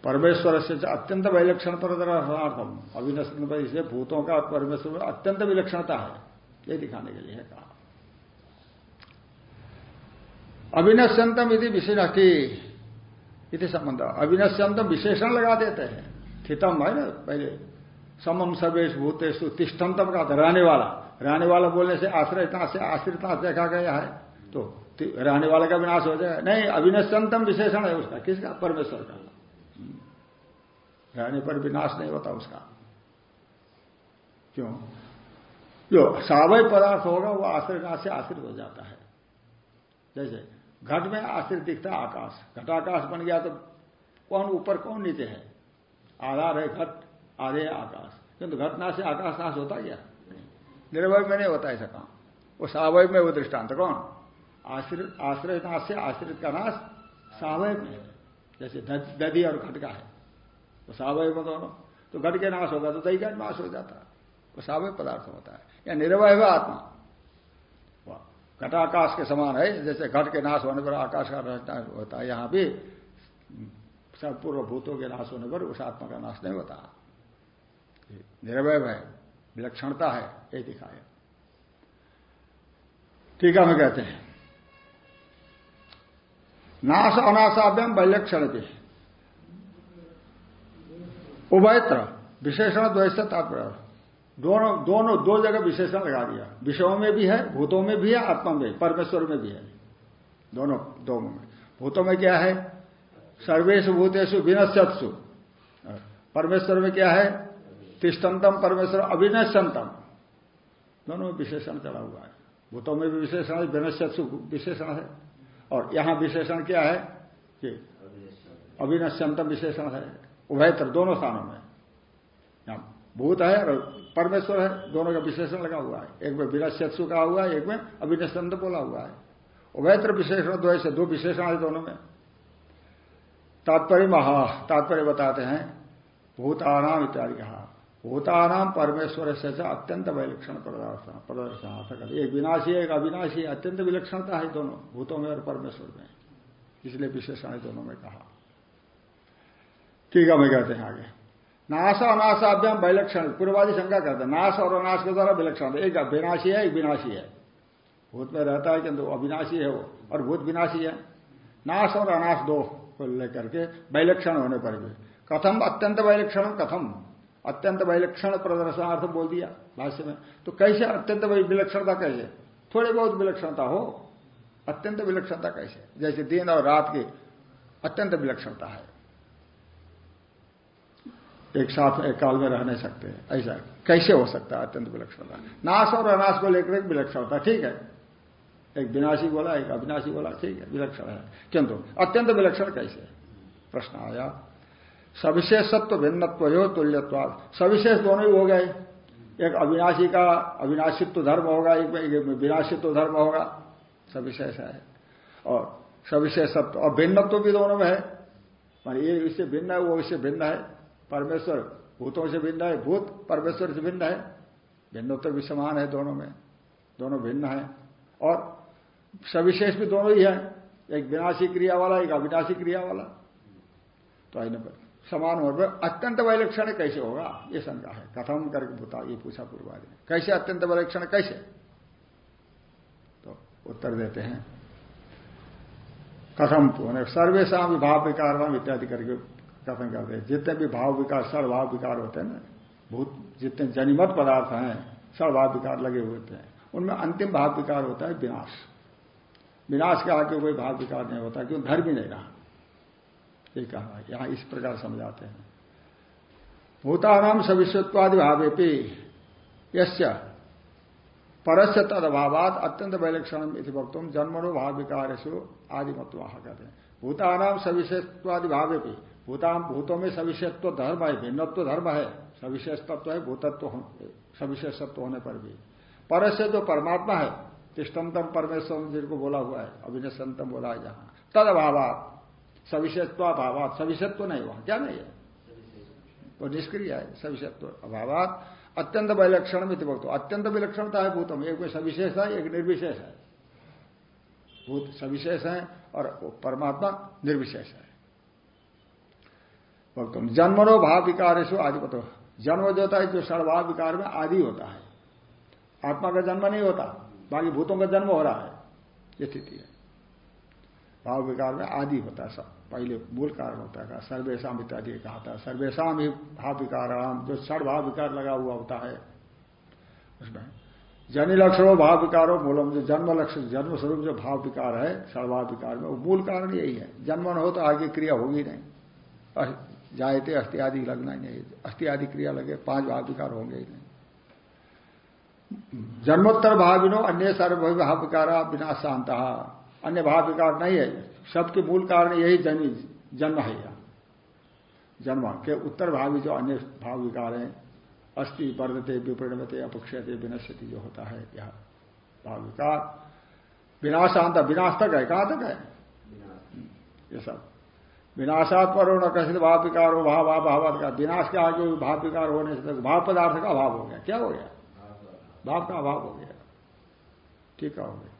परमेश्वर से अत्यंत विलक्षण पदार्थम अविनशन पर इसे भूतों का परमेश्वर में अत्यंत विलक्षणता है। ये दिखाने के लिए है कहा। अविनश्यंतम यदि विशिष्टि इति संबंध। अविनश्यंतम विशेषण लगा देते हैं। थितम है ना, पहले समम सर्वेश भूतेश तिष्ठंतम का रहने वाला रहने वाला बोलने से आश्रयता से? आश्रिता देखा गया है? तो रहने वाले का विनाश हो जाएगा। नहीं अविनश्यंतम विशेषण है उसका। किसका? परमेश्वर का। रहने पर विनाश नहीं होता उसका। क्यों? जो सावय पदार्थ होगा, वो आश्रय से? आश्रित हो जाता है। जैसे घट में आश्रित दिखता आकाश। घटाकाश बन गया तो कौन ऊपर, कौन नीचे है? आधार है घट। आधे आकाश। किंतु घटना से आकाश नाश होता क्या निर्भय में नहीं होता ऐसा काम। वो स्वाभाविक में वो दृष्टांत। कौन? आश्रित, आश्रय नाश से आश्रित का नाश स्वाभाविक में जैसे दधी और घट का है। वो स्वाभाविक में दोनों। तो घट के नाश होगा तो दही का नाश हो जाता वो स्वाभाविक पदार्थ होता है। या निर्भय आत्मा। घटाकाश के समान है। जैसे घट के नाश होने पर आकाश का होता। है यहाँ भी सब पूर्व भूतों के नाश होने पर उस आत्मा का नाश नहीं होता। निर्वय है, विलक्षणता है, ये दिखाया टीका में कहते हैं नाश अनाशाभ्यम वैलक्षण भी उभयत्र, विशेषण द्वैत तात्पर्य। दोनों दोनों, दो जगह विशेषण लगा दिया। विषयों में भी है, भूतों में भी है, आत्मा में परमेश्वर में भी है। दोनों दोनों में। भूतों में क्या है? सर्वेश भूतेशु विनश्यत्सु। परमेश्वर में क्या है? तिष्टंतम परमेश्वर अविनश्यंतम दोनों में विशेषण चला हुआ है। भूतों में भी विशेषण है, विनश्यत्सु विशेषण है। और यहाँ विशेषण क्या है? कि अविनश्यंतम विशेषण है। उभयतर दोनों स्थानों में। यहाँ भूत है और परमेश्वर है, दोनों का विशेषण लगा हुआ है। एक में विनश्यत्सु कहा हुआ है, एक में अविनश्यंत बोला हुआ है। उभयत्र विशेषण, दो ऐसे दो विशेषण है दोनों में। तात्पर्य महा, तात्पर्य बताते हैं, भूतानाम इत्यादि कहा। भूतानाम परमेश्वर से अत्यंत विलक्षण प्रदर्शन एक विनाशी एक अविनाशी, अत्यंत विलक्षणता है दोनों, भूतों में और परमेश्वर में। इसलिए विशेषण है दोनों में कहा। ठीक है, मैं कहते हैं आगे। नाश अनाशाभ्याम विलक्षण, पूर्वादि शंका करते हैं। नाश और अनाश के द्वारा विलक्षण एक अविनाशी है, एक विनाशी है। भूत में रहता है किंतु अविनाशी है वो, और भूत विनाशी है। नाश और अनाश दो को लेकर के वैलक्षण होने पर भी। कथम अत्यंत वैलक्षण कथम। अत्यंत विलक्षण प्रदर्शनार्थ बोल दिया भाष्य में। तो कैसे अत्यंत विलक्षणता कैसे? थोड़ी बहुत विलक्षणता हो। अत्यंत विलक्षणता कैसे? जैसे दिन और रात की अत्यंत विलक्षणता है। एक साथ, एक काल में रह नहीं सकते। ऐसा कैसे हो सकता है अत्यंत विलक्षणता? नाश और अनाश को लेकर विलक्षणता, ठीक है। एक विनाशी बोला, एक अविनाशी बोला, ठीक है, विलक्षण है। किंतु अत्यंत विलक्षण कैसे? प्रश्न आया। सविशेषत्व भिन्नत्व हो तुल्यत्वाद सविशेष दोनों ही हो गए। एक अविनाशी का अविनाशित्व धर्म होगा, एक विनाशित्व धर्म होगा। सविशेष है। और सविशेषत्व, और भिन्नत्व भी दोनों में है। मान ये इससे भिन्न है, वो इससे भिन्न है। परमेश्वर भूतों से भिन्न है, भूत परमेश्वर से भिन्न है। भिन्नत्व भी समान है दोनों में। दोनों भिन्न है। और सविशेष भी दोनों ही है। एक विनाशी क्रिया वाला, एक अविनाशी क्रिया वाला। तो आईने पर समान हो अत्यंत वैलक्षण कैसे होगा? ये शंका है। कथम करके बता ये पूछा पूर्वादि ने। कैसे अत्यंत वैलक्षण? कैसे? तो उत्तर देते हैं। कथम सर्वेशा विभाव विकार इत्यादि करके कथन करते हैं। जितने भी भाव विकार, सर्वभाव विकार होते हैं ना, भूत, जितने जनिमत पदार्थ हैं, सर्वभाव विकार लगे हुए थे उनमें अंतिम भाव विकार होता है विनाश। विनाश के आगे कोई भाव विकार नहीं होता, क्यों? धर्म ही नहीं रहा। ये कहा, यहाँ इस प्रकार समझाते हैं। भूतानाम सविश्वत्वादि भावे यश्य परस्य तद अत्यंत वैलक्षण वक्तुम जन्मनो भाव विकार आदि मत कहते हैं। भूतानाम सविशेषत्वादि भावे भी भूताम भूतों में सविशेषत्व धर्म है, भिन्नत्व धर्म है सविशेष तत्व है भूतत्व सविशेषत्व होने पर भी। पर से जो परमात्मा है तिष्टंतम परमेश्वर जिनको बोला हुआ है अभिनस्तम बोला है जहाँ तद अभावात सविशेषत्वाभावात सविशत्व नहीं वहाँ, क्या नहीं है? वो निष्क्रिय है सविशत्व अभावात। अत्यंत विलक्षण में वक्त अत्यंत विलक्षणता है भूतम। एक में सविशेष है, एक निर्विशेष है। भूत सविशेष है और परमात्मा निर्विशेष है। वक्तुम जन्मनो भाव विकार आदि पतो जन्म जो होता है, जो षडभाव विकार में आदि होता है। आत्मा का जन्म नहीं होता, बाकी भूतों का जन्म हो रहा है। ये स्थिति है। भाव विकार में आदि होता है सब। पहले मूल कारण होता है सर्वेशम इत्यादि कहा था। सर्वेशम ही भाव विकार जो षड भाव विकार लगा हुआ होता है, उसमें जन लक्षणों भाव विकारो मूलम जो जन्म लक्षण जन्म स्वरूप जो भाव विकार है षडभाव विकार में, वो मूल कारण यही है। जन्म न हो तो आगे क्रिया होगी नहीं। जायते अस्थि आदि लगना ही नहीं। अस्थि आदि क्रिया लगे, पाँच भाव विकार होंगे ही नहीं। जन्मोत्तर भाविनो, अन्य सर्व भाव विकारा बिना शांत अन्य भाव विकार नहीं है। सबके मूल कारण यही जन्म जन्म है यह। जन्म के उत्तर भावी जो अन्य भाव विकार है, अस्थि, वर्धते विपणते अपक्षते विनश्यति जो होता है यह भाव विकार विनाशांत विनाश तक है, कहाँ तक है? ये सब। विनाशात पर न कथित भाव विकार हो भाव भाव का। विनाश के आगे भाव विकार होने से तक भाव पदार्थ का अभाव हो गया। क्या हो गया? भाव का अभाव हो गया। ठीक हो गया।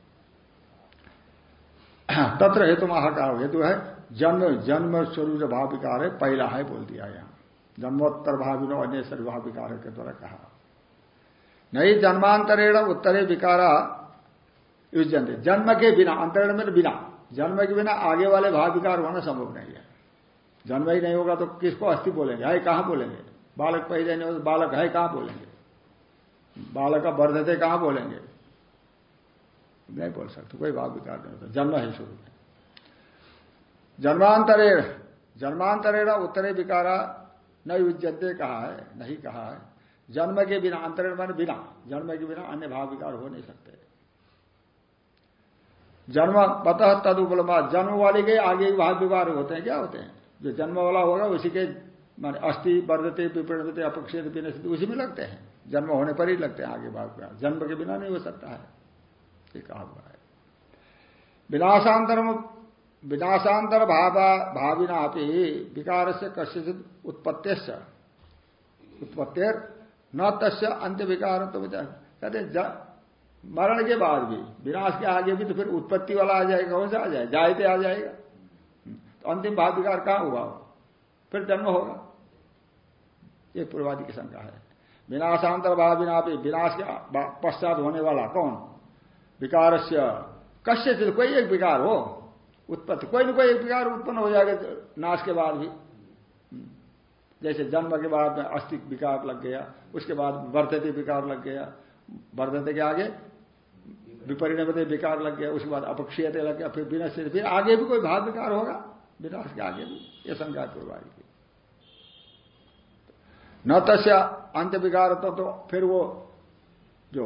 तत्र हेतु महाकार हेतु है, जन्म जन्म स्वरूप जो भाव विकार है, पहला है बोल दिया यहाँ। जन्मोत्तर भाविनो, अन्य भाव विकार के द्वारा कहा। नहीं, जन्मांतरेण उत्तरे विकारा युजंते जन्म के बिना, अंतरण में बिना। जन्म के बिना आगे वाले भाव विकार होना संभव नहीं है। जन्म ही नहीं होगा तो किसको अस्थि बोलेंगे? है, कहाँ बोलेंगे? बालक पैदा नहीं हो तो बालक है, कहाँ बोलेंगे? बालक का वर्धते कहाँ बोलेंगे? नहीं बोल सकते कोई भाव विकार नहीं होता, जन्म है शुरू। में जन्मांतरे जन्मांतरेण उत्तरे विकारा, न युजते कहा है, नहीं कहा है। जन्म के बिना अंतरण मान बिना, जन्म के बिना अन्य भाव विकार हो नहीं सकते। जन्म पतः तद उपलब्ध, जन्म वाले के आगे भाव विकार होते हैं, क्या होते हैं? जो जन्म वाला होगा, उसी के माने अस्थि, वर्धते पिपणते अपेक्षित विनस्थित उसी में लगते हैं। जन्म होने पर ही लगते हैं आगे भाव विकार। जन्म के बिना नहीं हो सकता है। ये कहा हुआ है। विनाशांतर विनाशांतर भावा भाविना विकार से कश्य उत्पत्ति उत्पत्तिर न तस् अंत्य विकार तो कहते मरण के बाद भी, विनाश के आगे भी तो फिर उत्पत्ति वाला आ जाएगा, कौन सा आ जाए जायते आ जाएगा। तो अंतिम भाव विकार कहाँ हुआ? फिर जन्म होगा। ये पूर्वादि की शंका है। विनाशांतर भाव बिना भी विनाश के पश्चात होने वाला कौन? विकार से कश्य चित कोई एक विकार हो उत्पत्ति कोई न कोई एक विकार उत्पन्न हो जाएगा नाश के बाद भी। जैसे जन्म के बाद में अस्थिक विकार लग गया उसके बाद वर्धते विकार लग गया वर्धते के आगे विपरिणमते विकार लग गया उसके बाद अपक्षीयते लग गया फिर बिना से फिर आगे भी कोई भाव विकार होगा विनाश के आगे भी ये शंका पूर्वारी की। न तस्य अंत विकार तो, तो फिर वो जो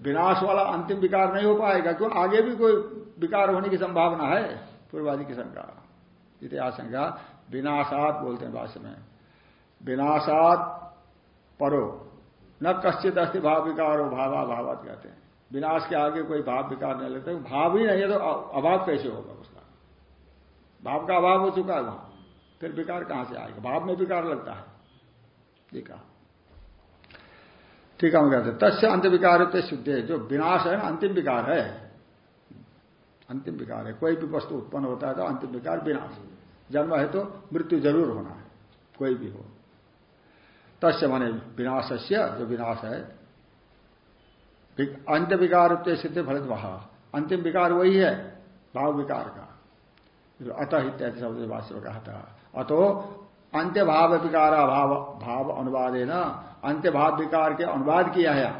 विनाश वाला अंतिम विकार नहीं हो पाएगा, क्यों? आगे भी कोई विकार होने की संभावना है? पूर्वादि की शंका। इतिहास शंका, विनाशात बोलते हैं भाष्य में। विनाशात परो, न कश्चित अस्थि भाव विकार हो भावा भावात कहते हैं। विनाश के आगे कोई भाव विकार नहीं लेते भाव ही नहीं है तो अभाव कैसे होगा उसका? भाव का अभाव हो चुका है वहाँ, फिर विकार कहाँ से आएगा? भाव में विकार लगता है। ठीक है ठीक है हम कहते तस्य अंत विकार शुद्ध है जो विनाश है ना, अंतिम विकार है। अंतिम विकार है। कोई भी वस्तु उत्पन्न होता है तो अंतिम विकार विनाश। जन्म है तो मृत्यु ज़रूर होना है। कोई भी हो। तस्य माने विनाशस्य, जो विनाश है। अंत विकार सिद्ध फलित वहा अंतिम विकार वही है, भाव विकार का। अतः इत्यादि शब्द भाष्य कहा था। अतो अंत्य भाव विकार भाव भाव अनुवाद है ना अंत्य भाव विकार के अनुवाद किया है।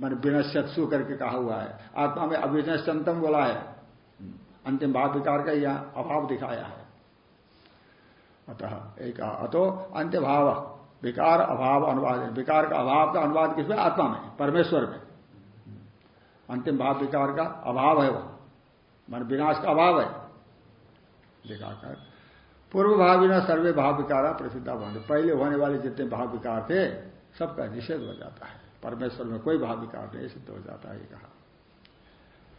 मान विनश्यत्सु करके कहा हुआ है। आत्मा में अविनश्यंतम बोला है। अंतिम भाव विकार का यह अभाव दिखाया है। अतः एक अतो अंत्य भाव विकार अभाव अनुवाद विकार का अभाव का अनुवाद किसमें? आत्मा में, परमेश्वर में। अंतिम भाव विकार का अभाव है वह मान विनाश का अभाव है। दिखाकर पूर्व भावी सर्वे भाव विकारा प्रसिद्धा बन पहले होने वाले जितने भाव विकार थे, सबका निषेध हो जाता है। परमेश्वर में कोई भाव विकार नहीं सिद्ध हो जाता है कहा।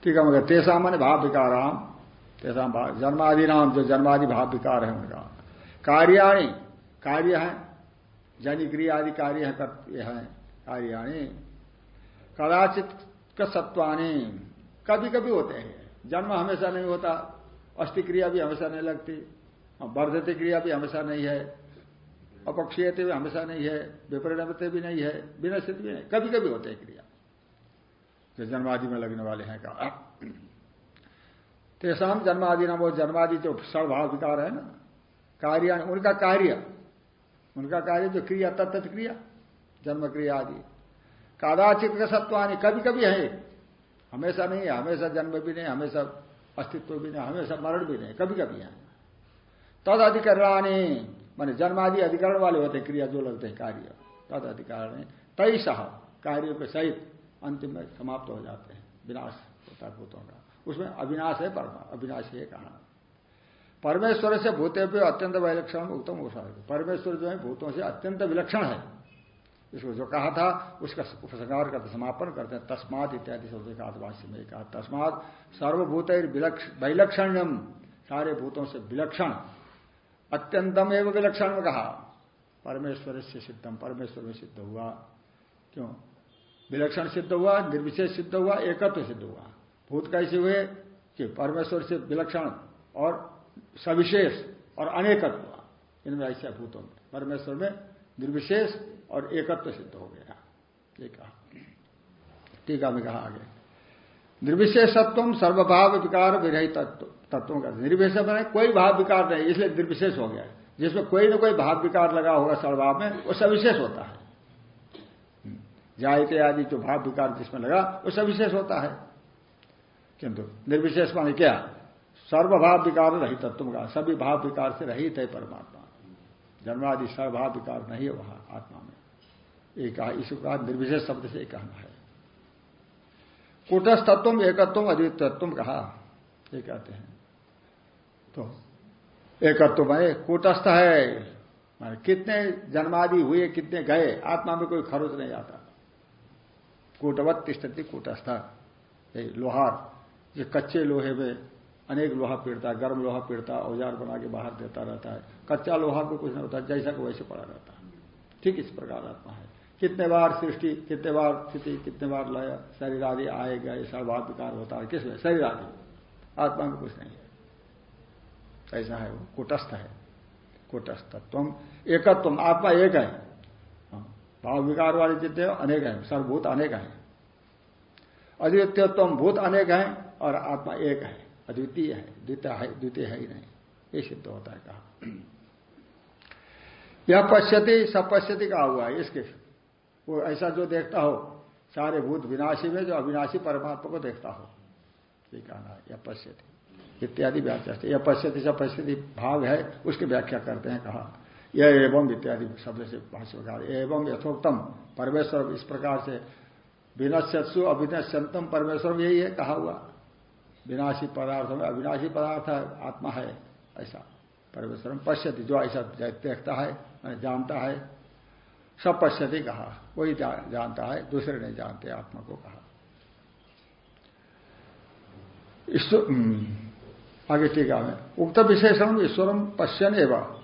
ठीक है, मगर तेसा मन भाव विकाराम तेसा जन्मादि नाम जो जन्मादि भाव विकार है उनका। कार्याणी, कार्य है। जनि क्रिया आदि कार्य है, कार्याणी। कदाचित सत्वानी कभी कभी होते हैं। जन्म हमेशा नहीं होता, अस्थिक्रिया भी हमेशा नहीं लगती। वर्धते क्रिया भी हमेशा नहीं है, अपक्षीयते भी हमेशा नहीं है, विपरिणमते भी नहीं है बिना स्थिति भी नहीं कभी कभी होते हैं क्रिया। जो जन्मादि में लगने वाले हैं कहा। तेसाम जन्मादि नाम वो जन्मादि जो सड़भाव विकार है ना, कार्य, उनका कार्य उनका कार्य जो क्रिया तत्त क्रिया, जन्म क्रिया आदि। कादाचित सत्वानी कभी कभी है, हमेशा नहीं है, हमेशा जन्म भी नहीं, हमेशा अस्तित्व भी नहीं, हमेशा मरण भी नहीं कभी कभी है। तद अधिकरणानी मान जन्मादि अधिकरण वाले होते, क्रिया जो लगते हैं, कार्य। तद अधिकरण तय सह कार्यों के सहित अंतिम में समाप्त हो जाते हैं। विनाश होता है भूतों का। उसमें अविनाश है परमा, अविनाश है कहा। परमेश्वर से भूते पे अत्यंत विलक्षण उत्तम हो परमेश्वर जो है, भूतों से अत्यंत विलक्षण है। इसको जो कहा था, उसका उपसंहार करते समापन करते हैं। तस्मात इत्यादि शब्द का आदिवासी में कहा। तस्मात सर्वभूत वैलक्षण्यम सारे भूतों से विलक्षण। अत्यंतम एवं विलक्षण में कहा, परमेश्वर से सिद्धम, परमेश्वर में सिद्ध हुआ। क्यों? विलक्षण सिद्ध हुआ, निर्विशेष सिद्ध हुआ, एकत्व सिद्ध हुआ। भूत कैसे हुए? कि परमेश्वर से विलक्षण और सविशेष और अनेकत्व इनमें ऐसे भूतों में परमेश्वर में निर्विशेष और एकत्व सिद्ध हो गया। ये कहा। टीका में कहा आगे। निर्विशेषत्व सर्वभाव विकार विरहित तत्वों का निर्विशेष बने कोई भाव विकार नहीं, इसलिए निर्विशेष हो गया जिसमें कोई ना कोई भाव विकार लगा होगा सर्वभाव में, वो सविशेष होता है। जायते आदि जो भाव विकार जिसमें लगा, वो सविशेष होता है। किंतु निर्विशेष माने क्या? सर्वभाव विकार रहित तत्व का, सभी भाव विकार से रहित है परमात्मा। जन्मादि सर्वभाव विकार नहीं है वहाँ आत्मा में। एक कहा कहा निर्विशेष शब्द से कहना है। कूटस्थत्व एकत्व अद्वितत्व कहा, ये कहते हैं। तो एकत्व भाई कूटस्थ है। कितने जन्मादि हुए, कितने गए, आत्मा में कोई खरोच नहीं आता। कूटवत तिष्ठती कूटस्थ। लोहार जो कच्चे लोहे में अनेक लोहा पीड़ता, गर्म लोहा पीड़ता, औज़ार बना के बाहर देता रहता है। कच्चा लोहा को कुछ नहीं होता, जैसा को वैसे पड़ा रहता है। ठीक इस प्रकार आत्मा है। कितने बार सृष्टि, कितने बार स्थिति, कितने बार लय, शरीर आदि आए गए सर्वाधिकार होता है। किसमें? शरीर आदि। आत्मा में कुछ नहीं है। ऐसा है वो कुटस्थ है। कुटस्थ तुम एकत्व आत्मा एक है। हाँ, भाव विकार वाले जितने अनेक है सर्वभूत अनेक है। अद्वितीयत्व भूत अनेक है और आत्मा एक है। अद्वितीय है द्वितीय है द्वितीय है ही नहीं। ये सिद्ध होता है कहा। यह पश्यति सब पश्यति कहा हुआ है इसके वो ऐसा जो देखता हो सारे भूत विनाशी में जो अविनाशी परमात्मा को देखता हो। ये कहना है यह पश्यति। इत्यादि व्याख्या यह पश्यति सब पश्यति भाग है, उसकी व्याख्या करते हैं कहा। यह एवं इत्यादि शब्द से भाष्यकार एवं यथोक्तम परमेश्वर इस प्रकार से विनश्यत्सु अविनश्यंतम परमेश्वर यही है, कहा हुआ। विनाशी पदार्थ में अविनाशी पदार्थ आत्मा है, ऐसा। परमेश्वर पश्यति, जो ऐसा देखता है जानता है, सब पश्यति कहा। वही जानता है, दूसरे नहीं जानते, आत्मा को कहा। आगे टीका में। उक्त विशेषण ईश्वरम पश्यन एवं।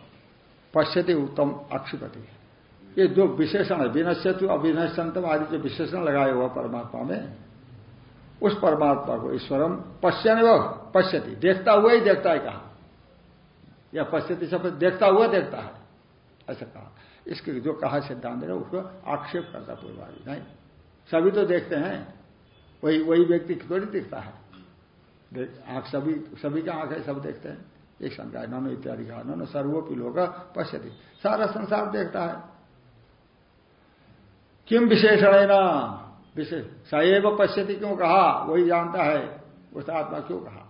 पश्यति उत्तम अक्षिपति। ये जो विशेषण है, विनश्यतु अविनश्यंतम आदि जो विशेषण लगाए हुआ परमात्मा में, उस परमात्मा को ईश्वरम पश्यन व पश्यति। देखता हुआ ही देखता है कहा? या पश्यति सब देखता हुआ देखता है। ऐसा कहा। इसके जो कहा सिद्धांत है, उसको आक्षेप करता पूर्वादी नहीं। सभी तो देखते हैं। वही वही व्यक्ति थोड़ी दिखता है। आँख सभी सभी का आँख है सब देखते हैं। एक शंका है ननो इत्यादि कहा ननो सर्वोपी लोग पश्यति। सारा संसार देखता है। किम विशेषण है ना विशेष सएव पश्यति क्यों कहा? वही जानता है। उस आत्मा क्यों कहा?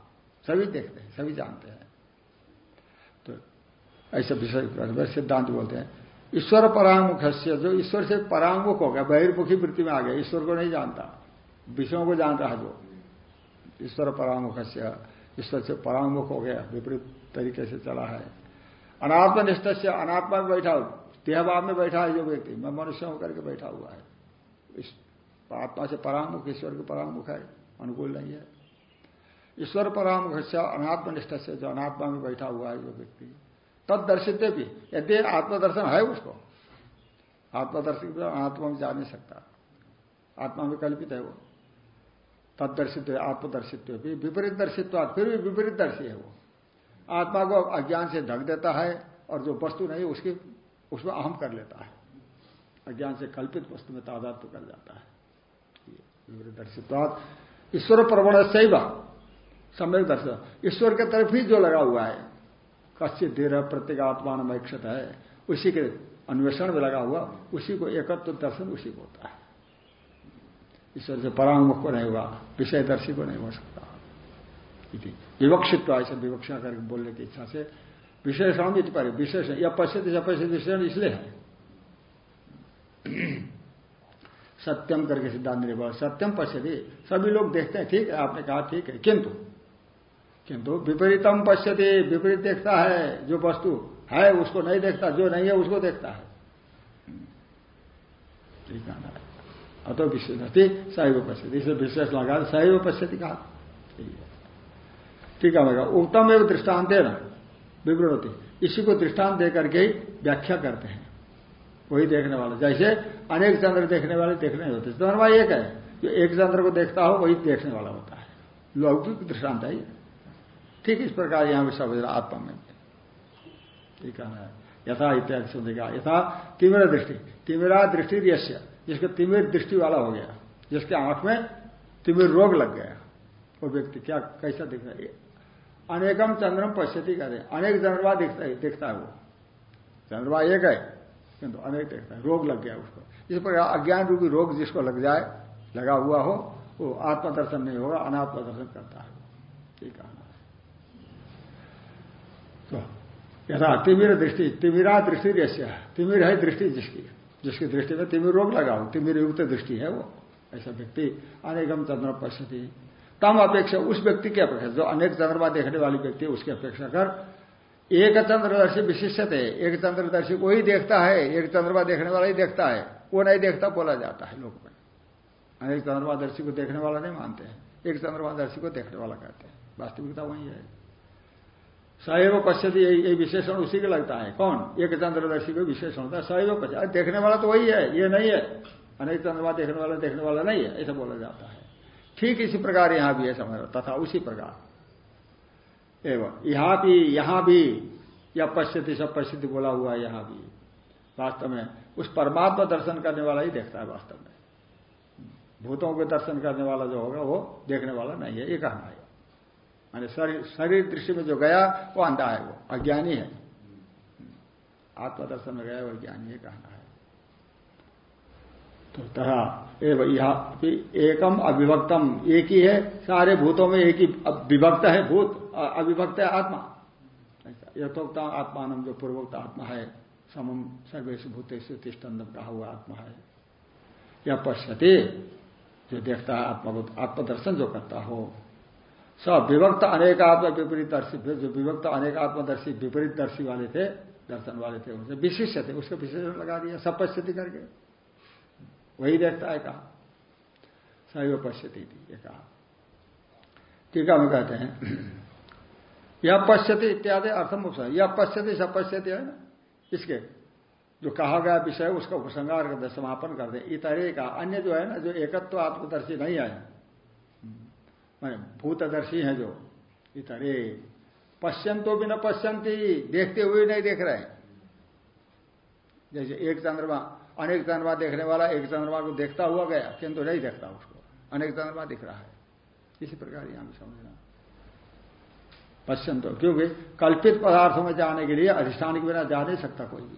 सभी देखते हैं, सभी जानते हैं। तो ऐसे विषय सिद्धांत बोलते हैं, ईश्वर परामुख से जो ईश्वर से परामुख हो गया, बहिर्मुखी वृत्ति में आ गया, ईश्वर को नहीं जानता। विषयों को जानता है जो। ईश्वर परामुख से ईश्वर से परामुख हो गया, विपरीत तरीके से चला है। अनात्मनिष्ठ से अनात्मा में बैठा देहभाव में बैठा है जो व्यक्ति, मैं मनुष्य होकर के बैठा हुआ है। इस आत्मा से परामुख, ईश्वर के परामुख है, अनुकूल नहीं है। ईश्वर परामुख से अनात्मनिष्ठ से जो अनात्मा में बैठा हुआ है जो व्यक्ति तद दर्शित भी, यदि आत्मदर्शन है उसको आत्मदर्शित अनात्मा में जा नहीं सकता। आत्मा में कल्पित है वो। तदर्शित आत्मदर्शित्व भी विपरीत दर्शित्व फिर भी विपरीत दर्शी है वो। आत्मा को अज्ञान से ढक देता है और जो वस्तु नहीं, उसकी उसमें अहम कर लेता है। अज्ञान से कल्पित वस्तु में तादाद तो कर जाता है। विपरीत दर्शित ईश्वर प्रवण से सम्यक दर्शन। ईश्वर के तरफ़ ही जो लगा हुआ है, कश्चित धीर प्रत्येगात्मान मैक्षत है, उसी के अन्वेषण में लगा हुआ, उसी को एकत्व दर्शन उसी को होता है। ईश्वर से परामुख को नहीं हुआ, विषयदर्शी को नहीं हो सकता। विवक्षित ऐसे विवक्षा करके बोलने की इच्छा से विशेषण भी पर विशेष या पश्चित या पश्चित विशेषण इसलिए है। सत्यम करके सिद्धांत निर्भर, सत्यम पश्यति, सभी लोग देखते हैं, ठीक है, आपने कहा ठीक है, किंतु किंतु विपरीतम पश्यति, विपरीत देखता है, जो वस्तु है, उसको नहीं देखता, जो नहीं है, उसको देखता है। ठीक है अतो विशेषती सैव पश्यति। इसे विशेष लगा सैव पश्यति कहा? ठीक है। उत्तम एवं दृष्टांत है ना विवरण इसी को दृष्टांत देकर के व्याख्या करते हैं। वही देखने वाला। जैसे अनेक चंद्र देखने वाले देखने होते। चंद्रमा एक है, जो एक चंद्र को देखता हो, वही देखने वाला होता है। लौकिक दृष्टांत है ठीक इस प्रकार यहाँ भी समझ आत्मा में। ठीक है यथा इत्यादि समझेगा यथा तिमिर दृष्टि। तिमिरा दृष्टि यश्य जिसका तिमिर दृष्टि वाला हो गया, जिसके आँख में तिमिर रोग लग गया। वो व्यक्ति क्या, कैसा दिख रहा है? अनेकम चंद्रम पश्यति कहते अनेक चंद्रमा दिखता है दिखता है वो। चंद्रमा एक है, किंतु अनेक देखता है। रोग लग गया उसको। इस प्रकार अज्ञान रूपी रोग जिसको लग जाए, लगा हुआ हो, वो आत्मदर्शन नहीं होगा, अनात्मदर्शन करता है। ये कहना है। तो यथा तिमिर दृष्टि, तिमिरा दृष्टि जैसे तिमिर है दृष्टि जिसकी। जिसकी दृष्टि में तिमिर रोग लगा हो तिमिर युक्त दृष्टि है वो, ऐसा व्यक्ति अनेकम चंद्र पश्यति। तम अपेक्षा, उस व्यक्ति की अपेक्षा, जो अनेक चंद्रमा देखने वाली व्यक्ति है उसकी अपेक्षा कर। एक चंद्रदर्शी विशिष्ट है एक चंद्रदर्शी को ही देखता है, एक चंद्रमा देखने वाला ही देखता है, वो नहीं देखता, बोला जाता है लोग में। अनेक चंद्रमादर्शी को देखने वाला नहीं मानते हैं, एक चंद्रमादर्शी को देखने वाला कहते हैं। वास्तविकता वही है। सैव पश्चिम ये विशेषण उसी के लगता है। कौन? एक चंद्रदर्शी को विशेषण होता है। सैव पश्चिम देखने वाला तो वही है, ये नहीं है। अनेक चंद्रमा देखने वाला देखने वाला नहीं है, ऐसा बोला जाता है। ठीक इसी प्रकार यहाँ भी है समझ तथा उसी प्रकार। एवं यहाँ भी यहाँ भी, या पश्चिति सब पश्चिति बोला हुआ है यहाँ भी। वास्तव में उस परमात्मा दर्शन करने वाला ही देखता है वास्तव में। भूतों के दर्शन करने वाला जो होगा, वो देखने वाला नहीं है, ये कहना है। माने शरीर शरीर दृष्टि में जो गया, वो अंधा है वो, अज्ञानी है। आत्मदर्शन में गया, वो ज्ञानी है, कहना है। तो तरह एकम अविभक्तम, एक ही है, सारे भूतों में एक ही विभक्त है, भूत, अविभक्त है आत्मा। यथोक्त आत्मान जो पूर्वोक्त आत्मा है समम सर्वेश भूतेश तिष्टंदम कहा हुआ आत्मा है। यह पश्यते, जो देखता है आत्मा आत्मदर्शन जो करता हो सब विभक्त अनेक आत्मा विपरीत दर्शी जो विभक्त अनेक आत्मदर्शी विपरीत दर्शी वाले थे, दर्शन वाले थे, उनसे विशिष्य थे, उसको विशेषण लगा दिया सब पश्यति करके। वही देखता है कहा। सैव पश्यती थी, ये कहा। टीका में कहते हैं। यह पश्यति इत्यादि अर्थम उपसंग यह पश्यति सब पश्यति है ना? इसके जो कहा गया विषय, उसका उपसंगार करते, समापन करते, इतरे का। अन्य जो है ना, जो एकत्व आत्मदर्शी नहीं आए मैंने भूतदर्शी है जो, इतरे पश्यंतो भी न पश्यंती, देखते हुए नहीं देख रहे जैसे एक चंद्रमा, अनेक चंद्रमा देखने वाला एक चंद्रमा को देखता हुआ गया, किंतु नहीं देखता उसको। अनेक चंद्रमा दिख रहा है। इसी प्रकार यहाँ समझना। पश्चिम तो क्योंकि कल्पित पदार्थों में जाने के लिए अधिष्ठान के बिना जा नहीं सकता कोई भी।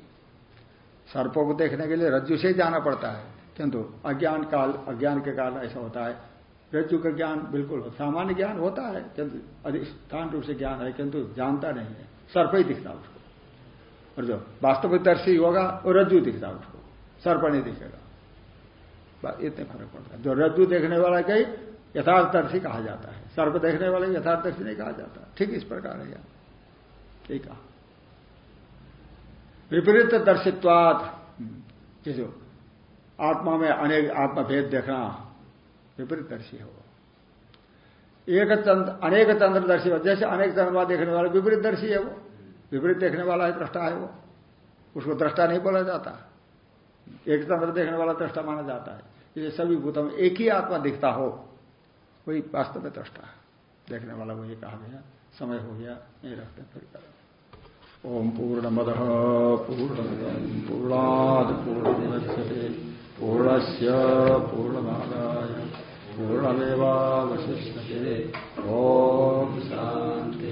सर्पों को देखने के लिए रज्जु से जाना पड़ता है। किंतु अज्ञान काल, अज्ञान के कारण ऐसा होता है रज्जु का ज्ञान बिल्कुल सामान्य ज्ञान होता है, किंतु अधिष्ठान रूप से ज्ञान है, किंतु जानता नहीं है। सर्प ही दिखता उसको। और जो वास्तविक दर्शी होगा, वो रज्जु दिखता उसको। सर्प नहीं दिखेगा। इतने फ़र्क पड़ता है। जो रज्जु देखने वाला कई यथार्थदर्शी कहा जाता है। सर्प देखने वाले यथार्थदर्शी नहीं कहा जाता। ठीक इस प्रकार है ठीक है विपरीत दर्शित्वाद जो आत्मा में अनेक आत्मभेद देखना विपरीत दर्शी हो एक चंद्र अनेक चंद्रदर्शी हो। जैसे अनेक चंद्रमा देखने वाला विपरीत दर्शी है वो। विपरीत देखने वाला है दृष्टा है वो। उसको दृष्टा नहीं बोला जाता। एक तंत्र देखने वाला दृष्टा माना जाता है। इसलिए सभी भूतों में एक ही आत्मा दिखता हो, वही वास्तव में दृष्टा देखने वाला वही कहा गया। समय हो गया, नहीं रखते फिर ओम पूर्ण मद पूर्ण पूर्णाद पूर्ण पूर्णस्य पूर्णमादाय। पूर्णमेवावशिष्यते ओम शांति